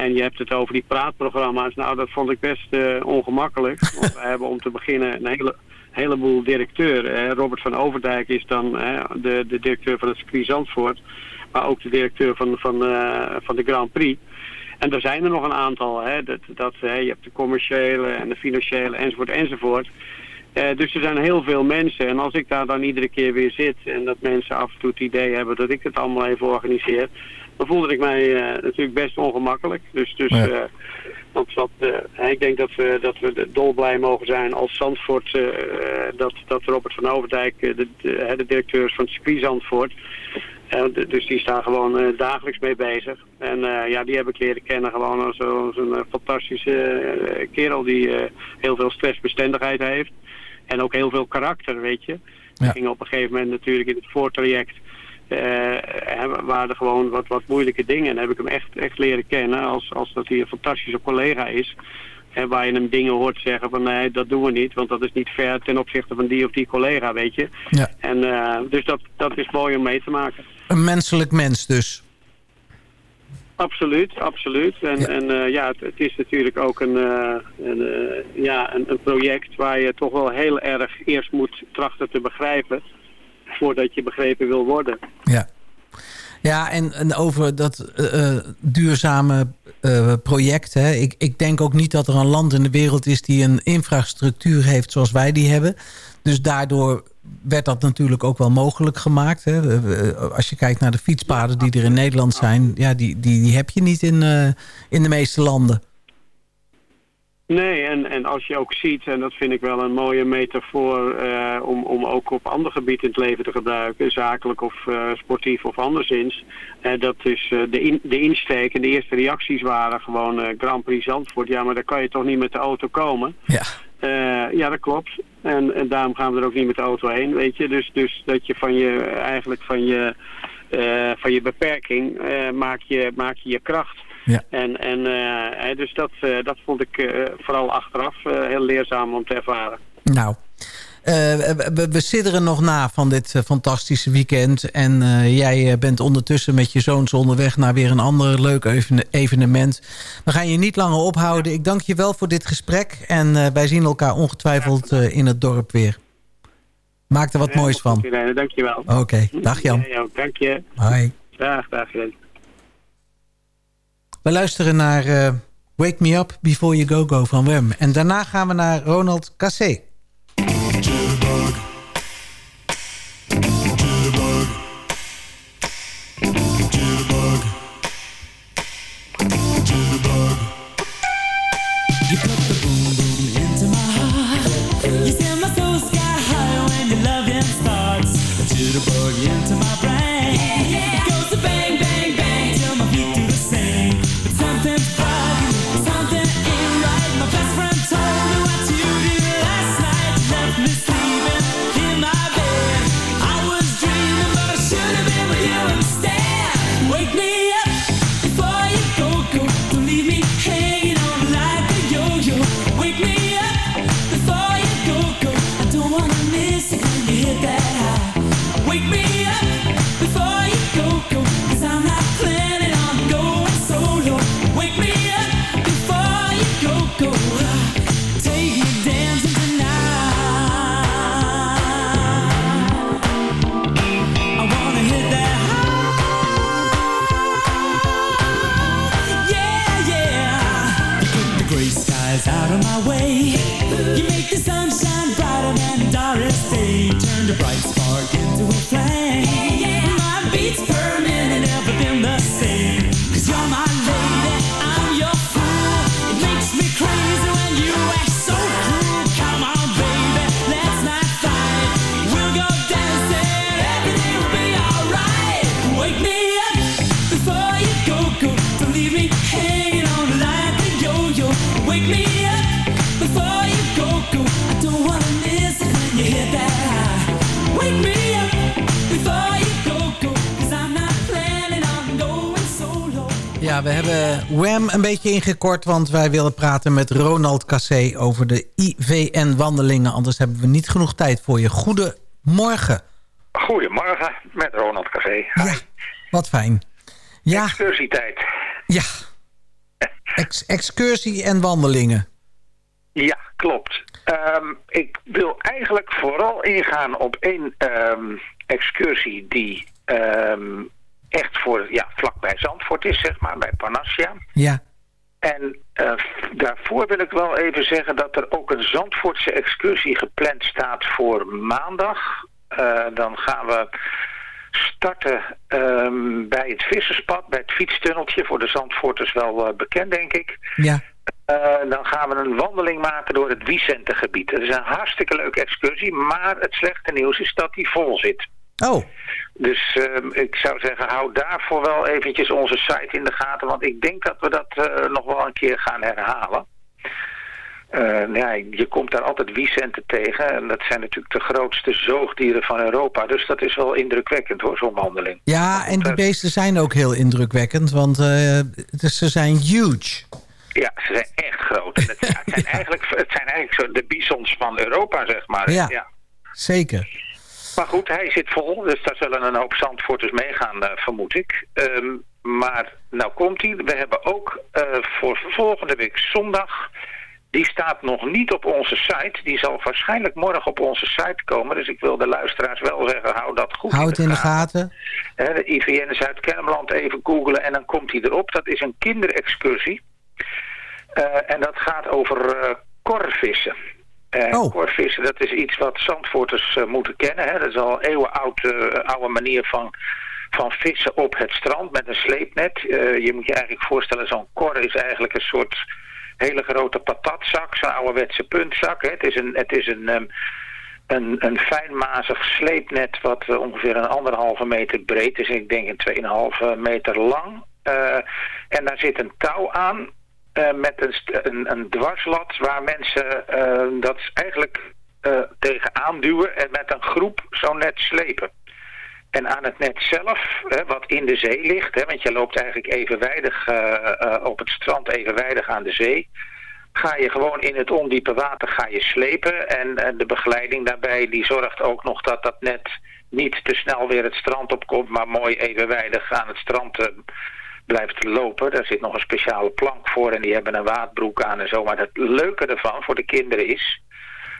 En je hebt het over die praatprogramma's. Nou, dat vond ik best eh, ongemakkelijk. Want wij hebben om te beginnen een hele, heleboel directeuren. Robert van Overdijk is dan hè, de, de directeur van het circuit Zandvoort. Maar ook de directeur van, van, eh, van de Grand Prix. En er zijn er nog een aantal. Hè. Dat, dat, hè, je hebt de commerciële en de financiële enzovoort enzovoort. Eh, dus er zijn heel veel mensen. En als ik daar dan iedere keer weer zit en dat mensen af en toe het idee hebben dat ik het allemaal even organiseer, dan voelde ik mij eh, natuurlijk best ongemakkelijk. Dus, dus Ja. eh, want dat, eh, ik denk dat we, dat we dolblij mogen zijn als Zandvoort, dat, dat Robert van Overdijk, de, de, directeur van het circuit Zandvoort, dus die staan gewoon dagelijks mee bezig. En ja, die heb ik leren kennen gewoon als, als een fantastische kerel die heel veel stressbestendigheid heeft. En ook heel veel karakter, weet je. We gingen op een gegeven moment natuurlijk in het voortraject. Hebben- waren er gewoon wat, wat moeilijke dingen. En dan heb ik hem echt, echt leren kennen als, als dat hij een fantastische collega is. Hè, waar je hem dingen hoort zeggen van nee, dat doen we niet. Want dat is niet fair ten opzichte van die of die collega, weet je. Ja. En, eh, dus dat, dat is mooi om mee te maken. Een menselijk mens dus. Absoluut, absoluut. En ja, en, eh, ja het, het is natuurlijk ook een, een, ja, een, een project waar je toch wel heel erg eerst moet trachten te begrijpen voordat je begrepen wil worden. Ja. Ja, en, en over dat eh, eh, duurzame eh, project. Hè. Ik, ik denk ook niet dat er een land in de wereld is die een infrastructuur heeft zoals wij die hebben. Dus daardoor werd dat natuurlijk ook wel mogelijk gemaakt. Hè. Als je kijkt naar de fietspaden die er in Nederland zijn... Ja, die, die, die heb je niet in, in de meeste landen. Nee, en, en als je ook ziet, en dat vind ik wel een mooie metafoor eh, om, om ook op ander gebied in het leven te gebruiken, zakelijk of eh, sportief of anderszins, eh, dat is de, in, de insteek en de eerste reacties waren gewoon Grand Prix Zandvoort. Ja, maar daar kan je toch niet met de auto komen? Ja. ja, dat klopt. En, en daarom gaan we er ook niet met de auto heen, weet je. Dus, dus dat je van je, eigenlijk van je, van je beperking maak, je, maak je je kracht. Ja. En, en eh, dus dat, eh, dat vond ik eh, vooral achteraf heel leerzaam om te ervaren. Nou, we, we- sidderen nog na van dit fantastische weekend. En jij bent ondertussen met je zoons onderweg naar weer een ander leuk even- evenement. We gaan je niet langer ophouden. Ik dank je wel voor dit gesprek. En wij zien elkaar ongetwijfeld in het dorp weer. Maak er wat moois van. Irene, dankjewel. Oké, dag Jan. Ook, dank je. Hoi. Dag, dag Irene. We luisteren naar eh, Wake Me Up Before You Go Go van Wem. En daarna gaan we naar Ronald Cassé. Ingekort... want wij willen praten met Ronald Cassé over de IVN-wandelingen. Anders hebben we niet genoeg tijd voor je. Goedemorgen. Goedemorgen, met Ronald Café. Ja, wat fijn. Ja, Excursietijd. ja. Ex- excursie en wandelingen. Ja, klopt. Ehm, ik wil eigenlijk vooral ingaan op één ehm, excursie die ehm, echt voor, ja, vlakbij Zandvoort is, zeg maar, bij Panassia. Ja. En eh, daarvoor wil ik wel even zeggen dat er ook een Zandvoortse excursie gepland staat voor maandag. Eh, dan gaan we starten ehm, bij het visserspad, bij het fietstunneltje. Voor de Zandvoorters wel eh, bekend, denk ik. Ja. Dan gaan we een wandeling maken door het Wicentegebied. Het is een hartstikke leuke excursie, maar het slechte nieuws is dat die vol zit. Oh. Dus ehm, ik zou zeggen, hou daarvoor wel eventjes onze site in de gaten, want ik denk dat we dat eh, nog wel een keer gaan herhalen. Eh, ja, je komt daar altijd wiecenten tegen en dat zijn natuurlijk de grootste zoogdieren van Europa. Dus dat is wel indrukwekkend hoor, zo'n wandeling. Ja, en die beesten zijn ook heel indrukwekkend, want eh, ze zijn huge. Ja, ze zijn echt groot. En het, ja, het zijn eigenlijk, het zijn eigenlijk zo de bisons van Europa, zeg maar. Ja. Zeker. Maar goed, hij zit vol, dus daar zullen een hoop Zandvoorters meegaan, eh, vermoed ik. Ehm, maar nou komt hij. We hebben ook eh, voor volgende week zondag... Die staat nog niet op onze site. Die zal waarschijnlijk morgen op onze site komen. Dus ik wil de luisteraars wel zeggen, hou dat goed Houd het in de gaten. De IVN Zuid-Kennemerland even googlen en dan komt hij erop. Dat is een kinderexcursie. Eh, en dat gaat over eh, korvissen. Eh, Korvissen, dat is iets wat Zandvoorters eh, moeten kennen. Hè. Dat is al een eeuwenoud eh, oude manier van, van vissen op het strand met een sleepnet. Je moet je eigenlijk voorstellen, zo'n kor is eigenlijk een soort hele grote patatzak. Zo'n ouderwetse puntzak. Hè. Het is een... Het is een ehm, een, een fijnmazig sleepnet wat ongeveer een anderhalve meter breed is. Ik denk een 2,5 meter lang. En daar zit een touw aan met een, een, een dwarslat waar mensen eh, dat eigenlijk eh, tegenaan duwen en met een groep zo net slepen. En aan het net zelf, hè, wat in de zee ligt, hè, want je loopt eigenlijk evenwijdig eh, eh, op het strand evenwijdig aan de zee ga je gewoon in het ondiepe water ga je slepen. En, eh, de begeleiding daarbij die zorgt ook nog dat dat net niet te snel weer het strand opkomt, maar mooi evenwijdig aan het strand eh, blijft lopen. Daar zit nog een speciale plank voor en die hebben een waadbroek aan en zo. Maar het leuke ervan voor de kinderen is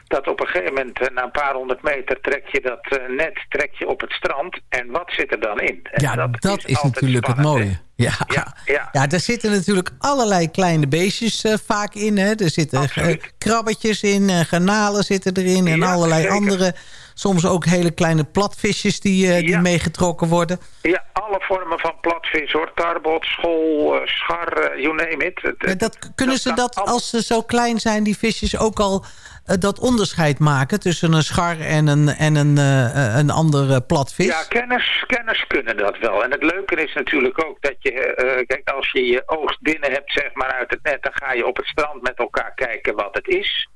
dat op een gegeven moment, eh, na een paar honderd meter, trek je dat eh, net trek je op het strand. En wat zit er dan in? En Ja, dat, is, natuurlijk het mooie. Ja. Ja. ja, daar zitten natuurlijk allerlei kleine beestjes eh, vaak in. Hè. Er zitten krabbetjes in, eh, garnalen zitten erin... en allerlei zeker. andere, soms ook hele kleine platvisjes die, eh, die Ja. meegetrokken worden. Ja, alle vormen van platvis hoor. Tarbot, school, eh, schar, eh, you name it. Het- dat, kunnen ze dat, als ze zo klein zijn, die visjes ook al dat onderscheid maken tussen een schar en een, en een, een andere platvis? Ja, kenners, kenners kunnen dat wel. En het leuke is natuurlijk ook dat je, kijk, als je je oogst binnen hebt, zeg maar, uit het net, dan ga je op het strand met elkaar kijken wat het is.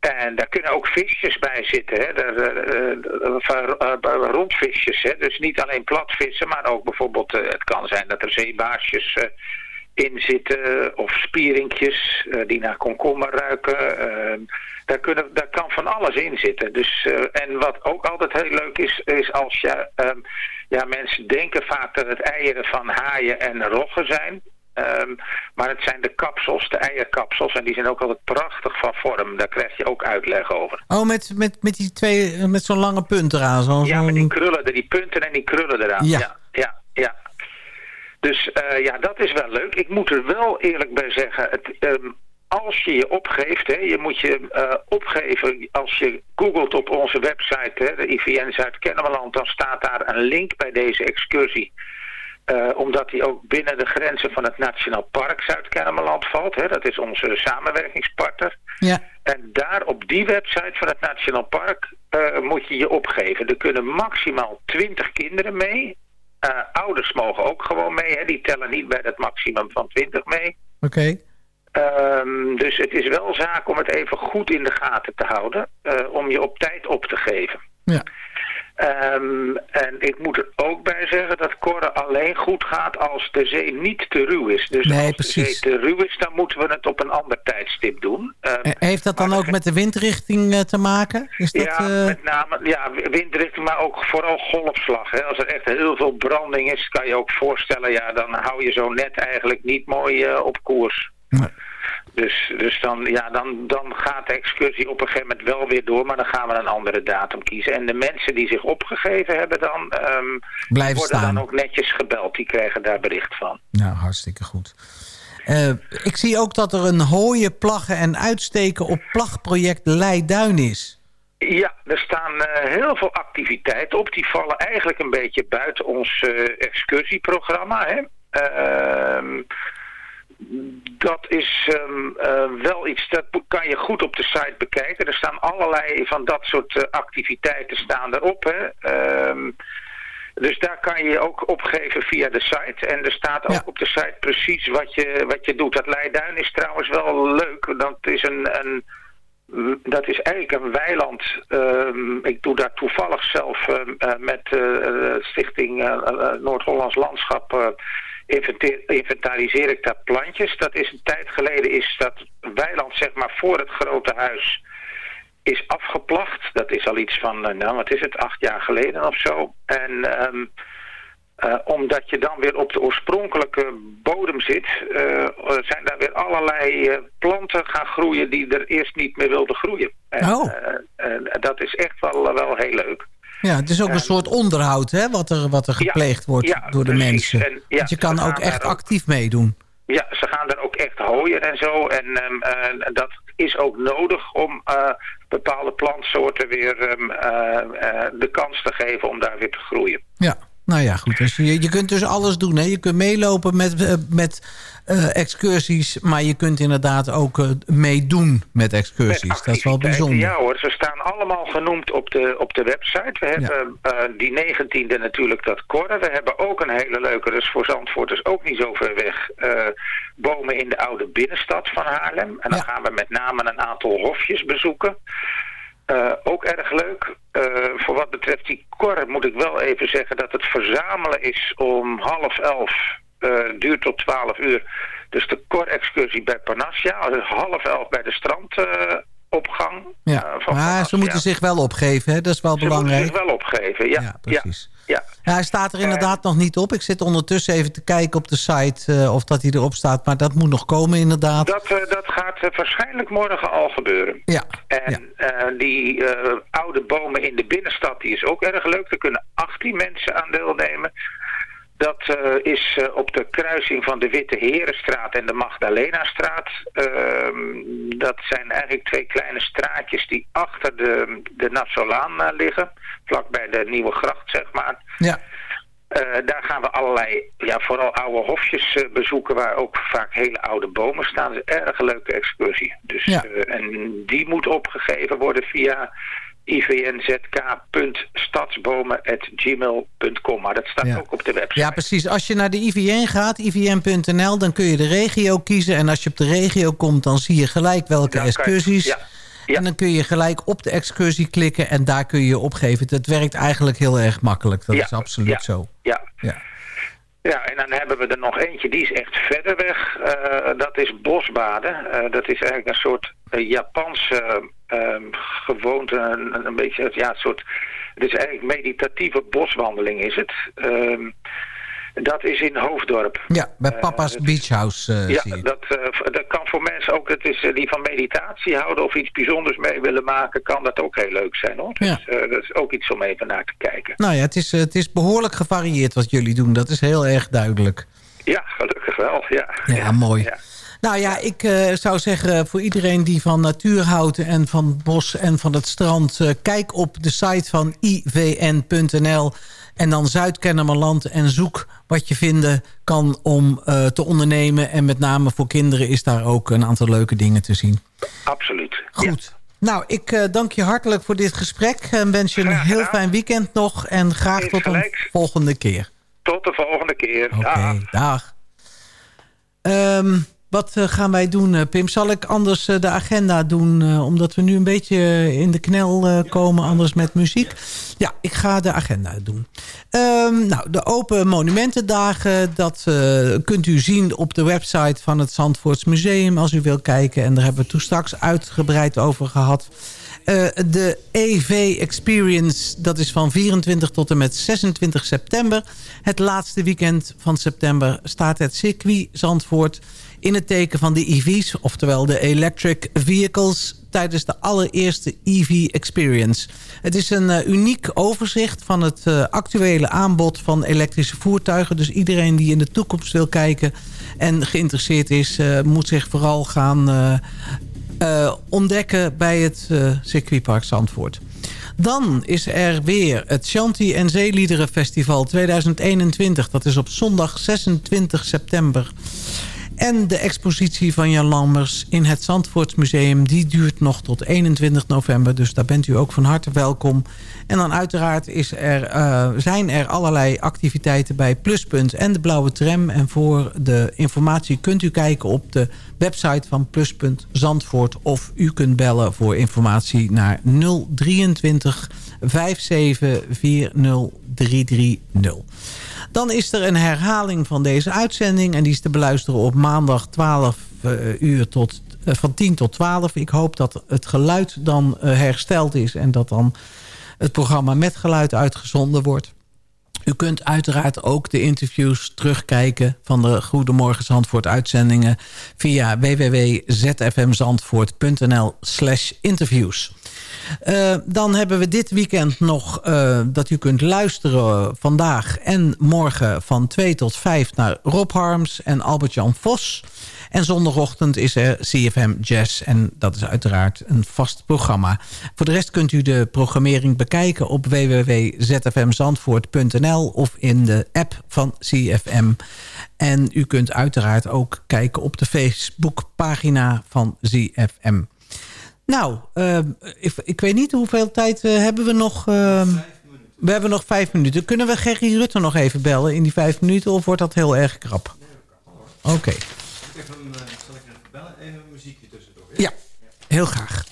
En daar kunnen ook visjes bij zitten, hè. Eh, eh, eh, rondvisjes, hè. Dus niet alleen platvissen, maar ook bijvoorbeeld, het kan zijn dat er zeebaarsjes in zitten, of spierinkjes die naar komkommer ruiken. Ehm, daar, kunnen, daar kan van alles in zitten. Dus, en wat ook altijd heel leuk is, is als je... ehm, ja, mensen denken vaak dat het eieren van haaien en roggen zijn. Ehm, maar het zijn de kapsels, de eierkapsels. En die zijn ook altijd prachtig van vorm. Daar krijg je ook uitleg over. Oh, met, met, met die twee, eh, met zo'n lange punt eraan. Zo, Ja, met die krullen, er, die punten en die krullen eraan. Ja. ja, ja. ja. Dus eh, ja, dat is wel leuk. Ik moet er wel eerlijk bij zeggen, het, ehm, als je je opgeeft, hè, je moet je eh, opgeven als je googelt op onze website, hè, de IVN Zuid-Kennemerland, dan staat daar een link bij deze excursie. Eh, omdat die ook binnen de grenzen van het Nationaal Park Zuid-Kennemerland valt. Hè, dat is onze samenwerkingspartner. Ja. En daar op die website van het Nationaal Park eh, moet je je opgeven. Er kunnen maximaal 20 kinderen mee. Eh, ouders mogen ook gewoon mee. Hè. Die tellen niet bij dat maximum van 20 mee. Oké. Ehm, dus het is wel zaak om het even goed in de gaten te houden. om je op tijd op te geven. Ja. Ehm, en ik moet er ook bij zeggen dat korren alleen goed gaat als de zee niet te ruw is. Dus Nee, als precies. de zee te ruw is, dan moeten we het op een ander tijdstip doen. Ehm, Eh, Heeft dat dan ook met de windrichting eh, te maken? Is dat, ja, eh, met name ja, windrichting, maar ook vooral golfslag. Hè. Als er echt heel veel branding is, kan je ook voorstellen, ja, dan hou je zo net eigenlijk niet mooi op koers. Dus, dus dan, ja, dan, dan gaat de excursie op een gegeven moment wel weer door, maar dan gaan we een andere datum kiezen. En de mensen die zich opgegeven hebben dan, ehm, worden staan. dan ook netjes gebeld. Die krijgen daar bericht van. Nou, hartstikke goed. Eh, ik zie ook dat er een hooien, plaggen en uitsteken op plagproject Leiduin is. Ja, er staan eh, heel veel activiteiten op. Die vallen eigenlijk een beetje buiten ons eh, excursieprogramma. Hè? Ehm, dat is ehm, eh, wel iets, dat kan je goed op de site bekijken. Er staan allerlei van dat soort eh, activiteiten staan erop. Hè? Ehm, dus daar kan je je ook opgeven via de site. En er staat ook op de site precies wat je, wat je doet. Dat Leiduin is trouwens wel leuk. Dat is een... een dat is eigenlijk een weiland. Ehm, ik doe daar toevallig zelf eh, met Stichting Noord-Hollands Landschap. Inventariseer ik daar plantjes. Dat is een tijd geleden is dat weiland zeg maar voor het grote huis is afgeplacht. Dat is al iets van, eh, nou wat is het, acht jaar geleden of zo. En ehm, eh, omdat je dan weer op de oorspronkelijke bodem zit, eh, zijn daar weer allerlei planten gaan groeien die er eerst niet meer wilden groeien. En, Oh. en dat is echt wel, wel heel leuk. Ja, het is ook een En- soort onderhoud hè, wat, er, wat er Ja, gepleegd wordt ja, door de precies. mensen. En, ja, Want je kan ook echt ook- actief meedoen. Ja, ze gaan daar ook echt hooien en zo. En ehm, eh, dat is ook nodig om eh, bepaalde plantsoorten weer ehm, eh, eh, de kans te geven om daar weer te groeien. Ja, nou ja, goed. Dus je, je kunt dus alles doen. Hè? Je kunt meelopen met, eh, met eh, excursies, maar je kunt inderdaad ook eh, meedoen met excursies. Dat is wel bijzonder. Ja hoor, ze staan allemaal genoemd op de, op de website. We hebben die 19e natuurlijk dat korren. We hebben ook een hele leuke, dus voor Zandvoorters ook niet zo ver weg, bomen in de oude binnenstad van Haarlem. En dan gaan we met name een aantal hofjes bezoeken. Eh, ook erg leuk. Eh, voor wat betreft die korren moet ik wel even zeggen dat het verzamelen is om half elf. eh, duurt tot twaalf uur. Dus de korexcursie bij Panassia. Dus half elf bij de strandopgang. Ja, maar ze moeten zich wel opgeven, hè? dat is wel Ze moeten belangrijk. zich wel opgeven, ja. ja precies. Ja, Ja, hij staat er inderdaad nog niet op. Ik zit ondertussen even te kijken op de site of dat hij erop staat. Maar dat moet nog komen inderdaad. Dat, dat gaat waarschijnlijk morgen al gebeuren. Ja. En eh, die eh, oude bomen in de binnenstad, die is ook erg leuk. Er kunnen 18 mensen aan deelnemen. Dat eh, is op de kruising van de Witte Herenstraat en de Magdalenastraat. Ehm, dat zijn eigenlijk twee kleine straatjes die achter de, de Nassolaan liggen. Vlakbij de Nieuwe Gracht, zeg maar. Ja. Eh, daar gaan we allerlei, ja, vooral oude hofjes eh, bezoeken waar ook vaak hele oude bomen staan. Dat is een erg leuke excursie. Dus, Ja. eh, en die moet opgegeven worden via ivnzk.stadsbomen.gmail.com. Maar dat staat Ja. ook op de website. Ja, precies. Als je naar de IVN gaat, ivn.nl, dan kun je de regio kiezen. En als je op de regio komt, dan zie je gelijk welke Dan kan je- excursies. Ja. En dan kun je gelijk op de excursie klikken en daar kun je opgeven. Dat werkt eigenlijk heel erg makkelijk. Dat Ja, is absoluut ja. zo. Ja. Ja. Ja, en dan hebben we er nog eentje, die is echt verder weg. Eh, dat is bosbaden. Eh, dat is eigenlijk een soort eh, Japanse ehm, gewoonte, een, een beetje, ja, een soort... Het is eigenlijk meditatieve boswandeling is het. Dat is in Hoofddorp. Ja, bij Papa's Beach House eh, Ja, zie dat, eh, dat kan voor mensen ook, dat is, eh, die van meditatie houden of iets bijzonders mee willen maken, kan dat ook heel leuk zijn hoor. Ja. Dus, eh, dat is ook iets om even naar te kijken. Nou ja, het is, eh, het is behoorlijk gevarieerd wat jullie doen. Dat is heel erg duidelijk. Ja, gelukkig wel, ja. Ja, mooi. Nou ja, ik eh, zou zeggen voor iedereen die van natuur houdt... en van het bos en van het strand... eh, kijk op de site van ivn.nl en dan Zuid-Kennemerland... en zoek wat je vinden kan om eh, te ondernemen. En met name voor kinderen is daar ook een aantal leuke dingen te zien. Absoluut. Goed. Nou, ik eh, dank je hartelijk voor dit gesprek. En wens je een heel fijn weekend nog. En graag tot een Insgelijks. volgende keer. Tot de volgende keer. Oké, Dag. dag. Ehm, wat eh, gaan wij doen, eh, Pim? Zal ik anders eh, de agenda doen? omdat we nu een beetje in de knel komen, anders met muziek. Ja, ik ga de agenda doen. Ehm, nou, de Open Monumentendagen, dat kunt u zien op de website van het Zandvoorts Museum... als u wil kijken. En daar hebben we het toen straks uitgebreid over gehad. Eh, de EV Experience, dat is van 24 tot en met 26 september. Het laatste weekend van september staat het circuit Zandvoort... in het teken van de EV's, oftewel de Electric Vehicles... tijdens de allereerste EV Experience. Het is een eh, uniek overzicht van het eh, actuele aanbod van elektrische voertuigen. Dus iedereen die in de toekomst wil kijken en geïnteresseerd is... eh, moet zich vooral gaan... ontdekken bij het circuitpark Zandvoort. Dan is er weer het Shanti en Zeeliederen Festival 2021. Dat is op zondag 26 september. En de expositie van Jan Lammers in het Zandvoortsmuseum... die duurt nog tot 21 november. Dus daar bent u ook van harte welkom. En dan uiteraard is er, eh, zijn er allerlei activiteiten bij Pluspunt en de Blauwe Tram. En voor de informatie kunt u kijken op de website van Pluspunt Zandvoort. Of u kunt bellen voor informatie naar 023 57 40330. Dan is er een herhaling van deze uitzending. En die is te beluisteren op maandag 12 eh, uur tot, eh, van 10 tot 12. Ik hoop dat het geluid dan eh, hersteld is. En dat dan het programma met geluid uitgezonden wordt. U kunt uiteraard ook de interviews terugkijken van de Goedemorgen Zandvoort uitzendingen via www.zfmzandvoort.nl slash interviews. Eh, dan hebben we dit weekend nog eh, dat u kunt luisteren vandaag en morgen van 2 tot 5 naar Rob Harms en Albert-Jan Vos. En zondagochtend is er CFM Jazz en dat is uiteraard een vast programma. Voor de rest kunt u de programmering bekijken op www.zfmzandvoort.nl of in de app van CFM. En u kunt uiteraard ook kijken op de Facebookpagina van ZFM. Nou, eh, ik, ik weet niet hoeveel tijd eh, hebben we nog. eh, we hebben nog vijf minuten. Kunnen we Gerry Rutte nog even bellen in die vijf minuten? Of wordt dat heel erg krap? Oké. Ik heb hem, eh, zal ik even bellen? Even een muziekje tussendoor. Ja, heel graag.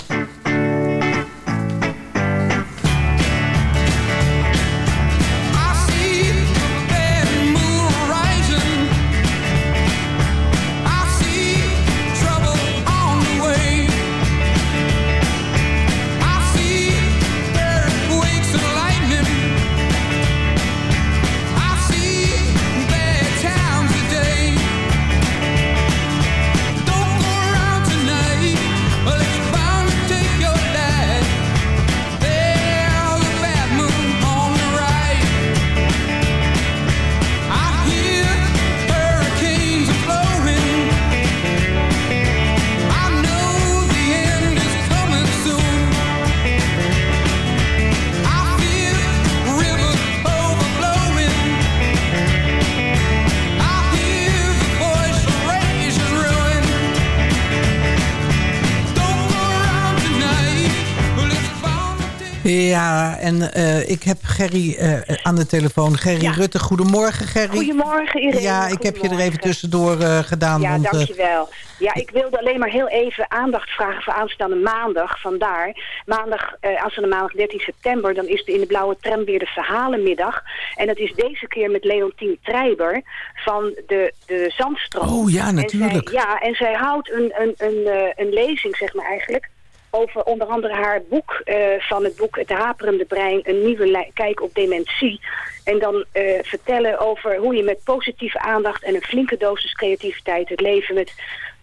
Ja, en eh, ik heb Gerry eh, aan de telefoon. Gerry Ja. Rutte, goedemorgen Gerry. Goedemorgen Irene. Ja, ik heb je er even tussendoor eh, gedaan. Ja, want, dankjewel. Ja, ik wilde alleen maar heel even aandacht vragen voor aanstaande maandag. Vandaar, maandag, aanstaande maandag 13 september, dan is er in de blauwe tram weer de verhalenmiddag. En dat is deze keer met Leontien Treiber van de, de Zandstroom. Oh ja, En natuurlijk. zij- ja, en zij houdt een, een, een, een lezing, zeg maar eigenlijk, over onder andere haar boek eh, van het boek Het Haperende Brein, een nieuwe kijk op dementie. En dan eh, vertellen over hoe je met positieve aandacht en een flinke dosis creativiteit het leven met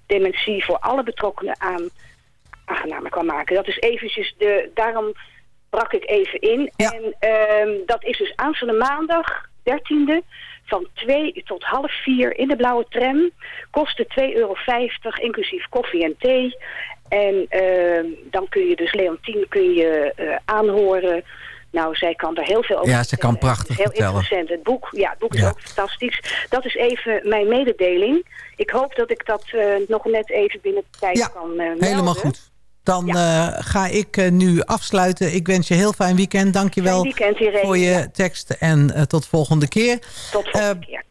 dementie voor alle betrokkenen aan aangenamer kan maken. Dat is eventjes de, daarom brak ik even in. En ehm, dat is dus aanstaande maandag, 13e, van 2 tot half 4 in de blauwe tram. Kostte 2,50 euro, inclusief koffie en thee. En ehm, dan kun je dus Leontien kun je, eh, aanhoren. Nou, zij kan er heel veel over Ja, ze kan prachtig heel vertellen. interessant. Het boek, ja, het boek is Ja. ook fantastisch. Dat is even mijn mededeling. Ik hoop dat ik dat eh, nog net even binnen de tijd kan eh melden. Helemaal goed. Dan ga ik nu afsluiten. Ik wens je een heel fijn weekend. Dankjewel Fijn weekend, Irene. voor je tekst en tot volgende keer. Tot volgende keer.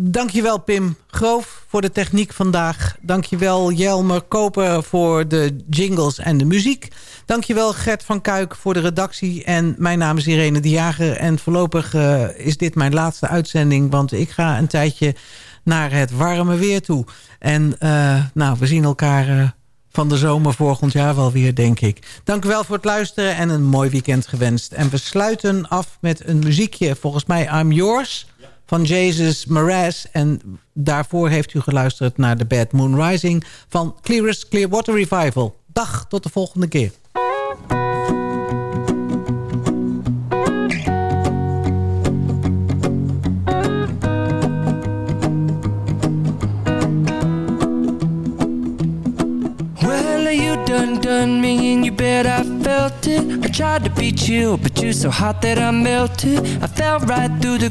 Dankjewel Pim Groof voor de techniek vandaag. Dankjewel Jelmer Koper voor de jingles en de muziek. Dankjewel Gert van Kuik voor de redactie. En mijn naam is Irene de Jager. En voorlopig eh, is dit mijn laatste uitzending. Want ik ga een tijdje naar het warme weer toe. En eh, nou, we zien elkaar eh, van de zomer volgend jaar wel weer, denk ik. Dank wel voor het luisteren en een mooi weekend gewenst. En we sluiten af met een muziekje. Volgens mij I'm Yours van Jesus Mraz. En daarvoor heeft u geluisterd naar The Bad Moon Rising... van Clearest Clearwater Revival. Dag, tot de volgende keer. You done me and you bet I felt it. I tried to be chill, but you're so hot that I melted. I fell right through the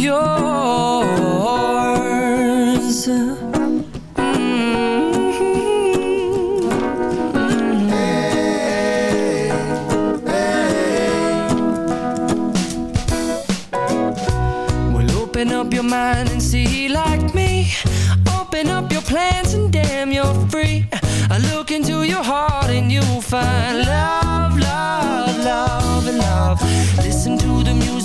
yours. Mm-hmm. Open up your mind and see like me. Open up your plans and damn, you're free. I look into your heart and you'll find love, love, love, and love. Listen to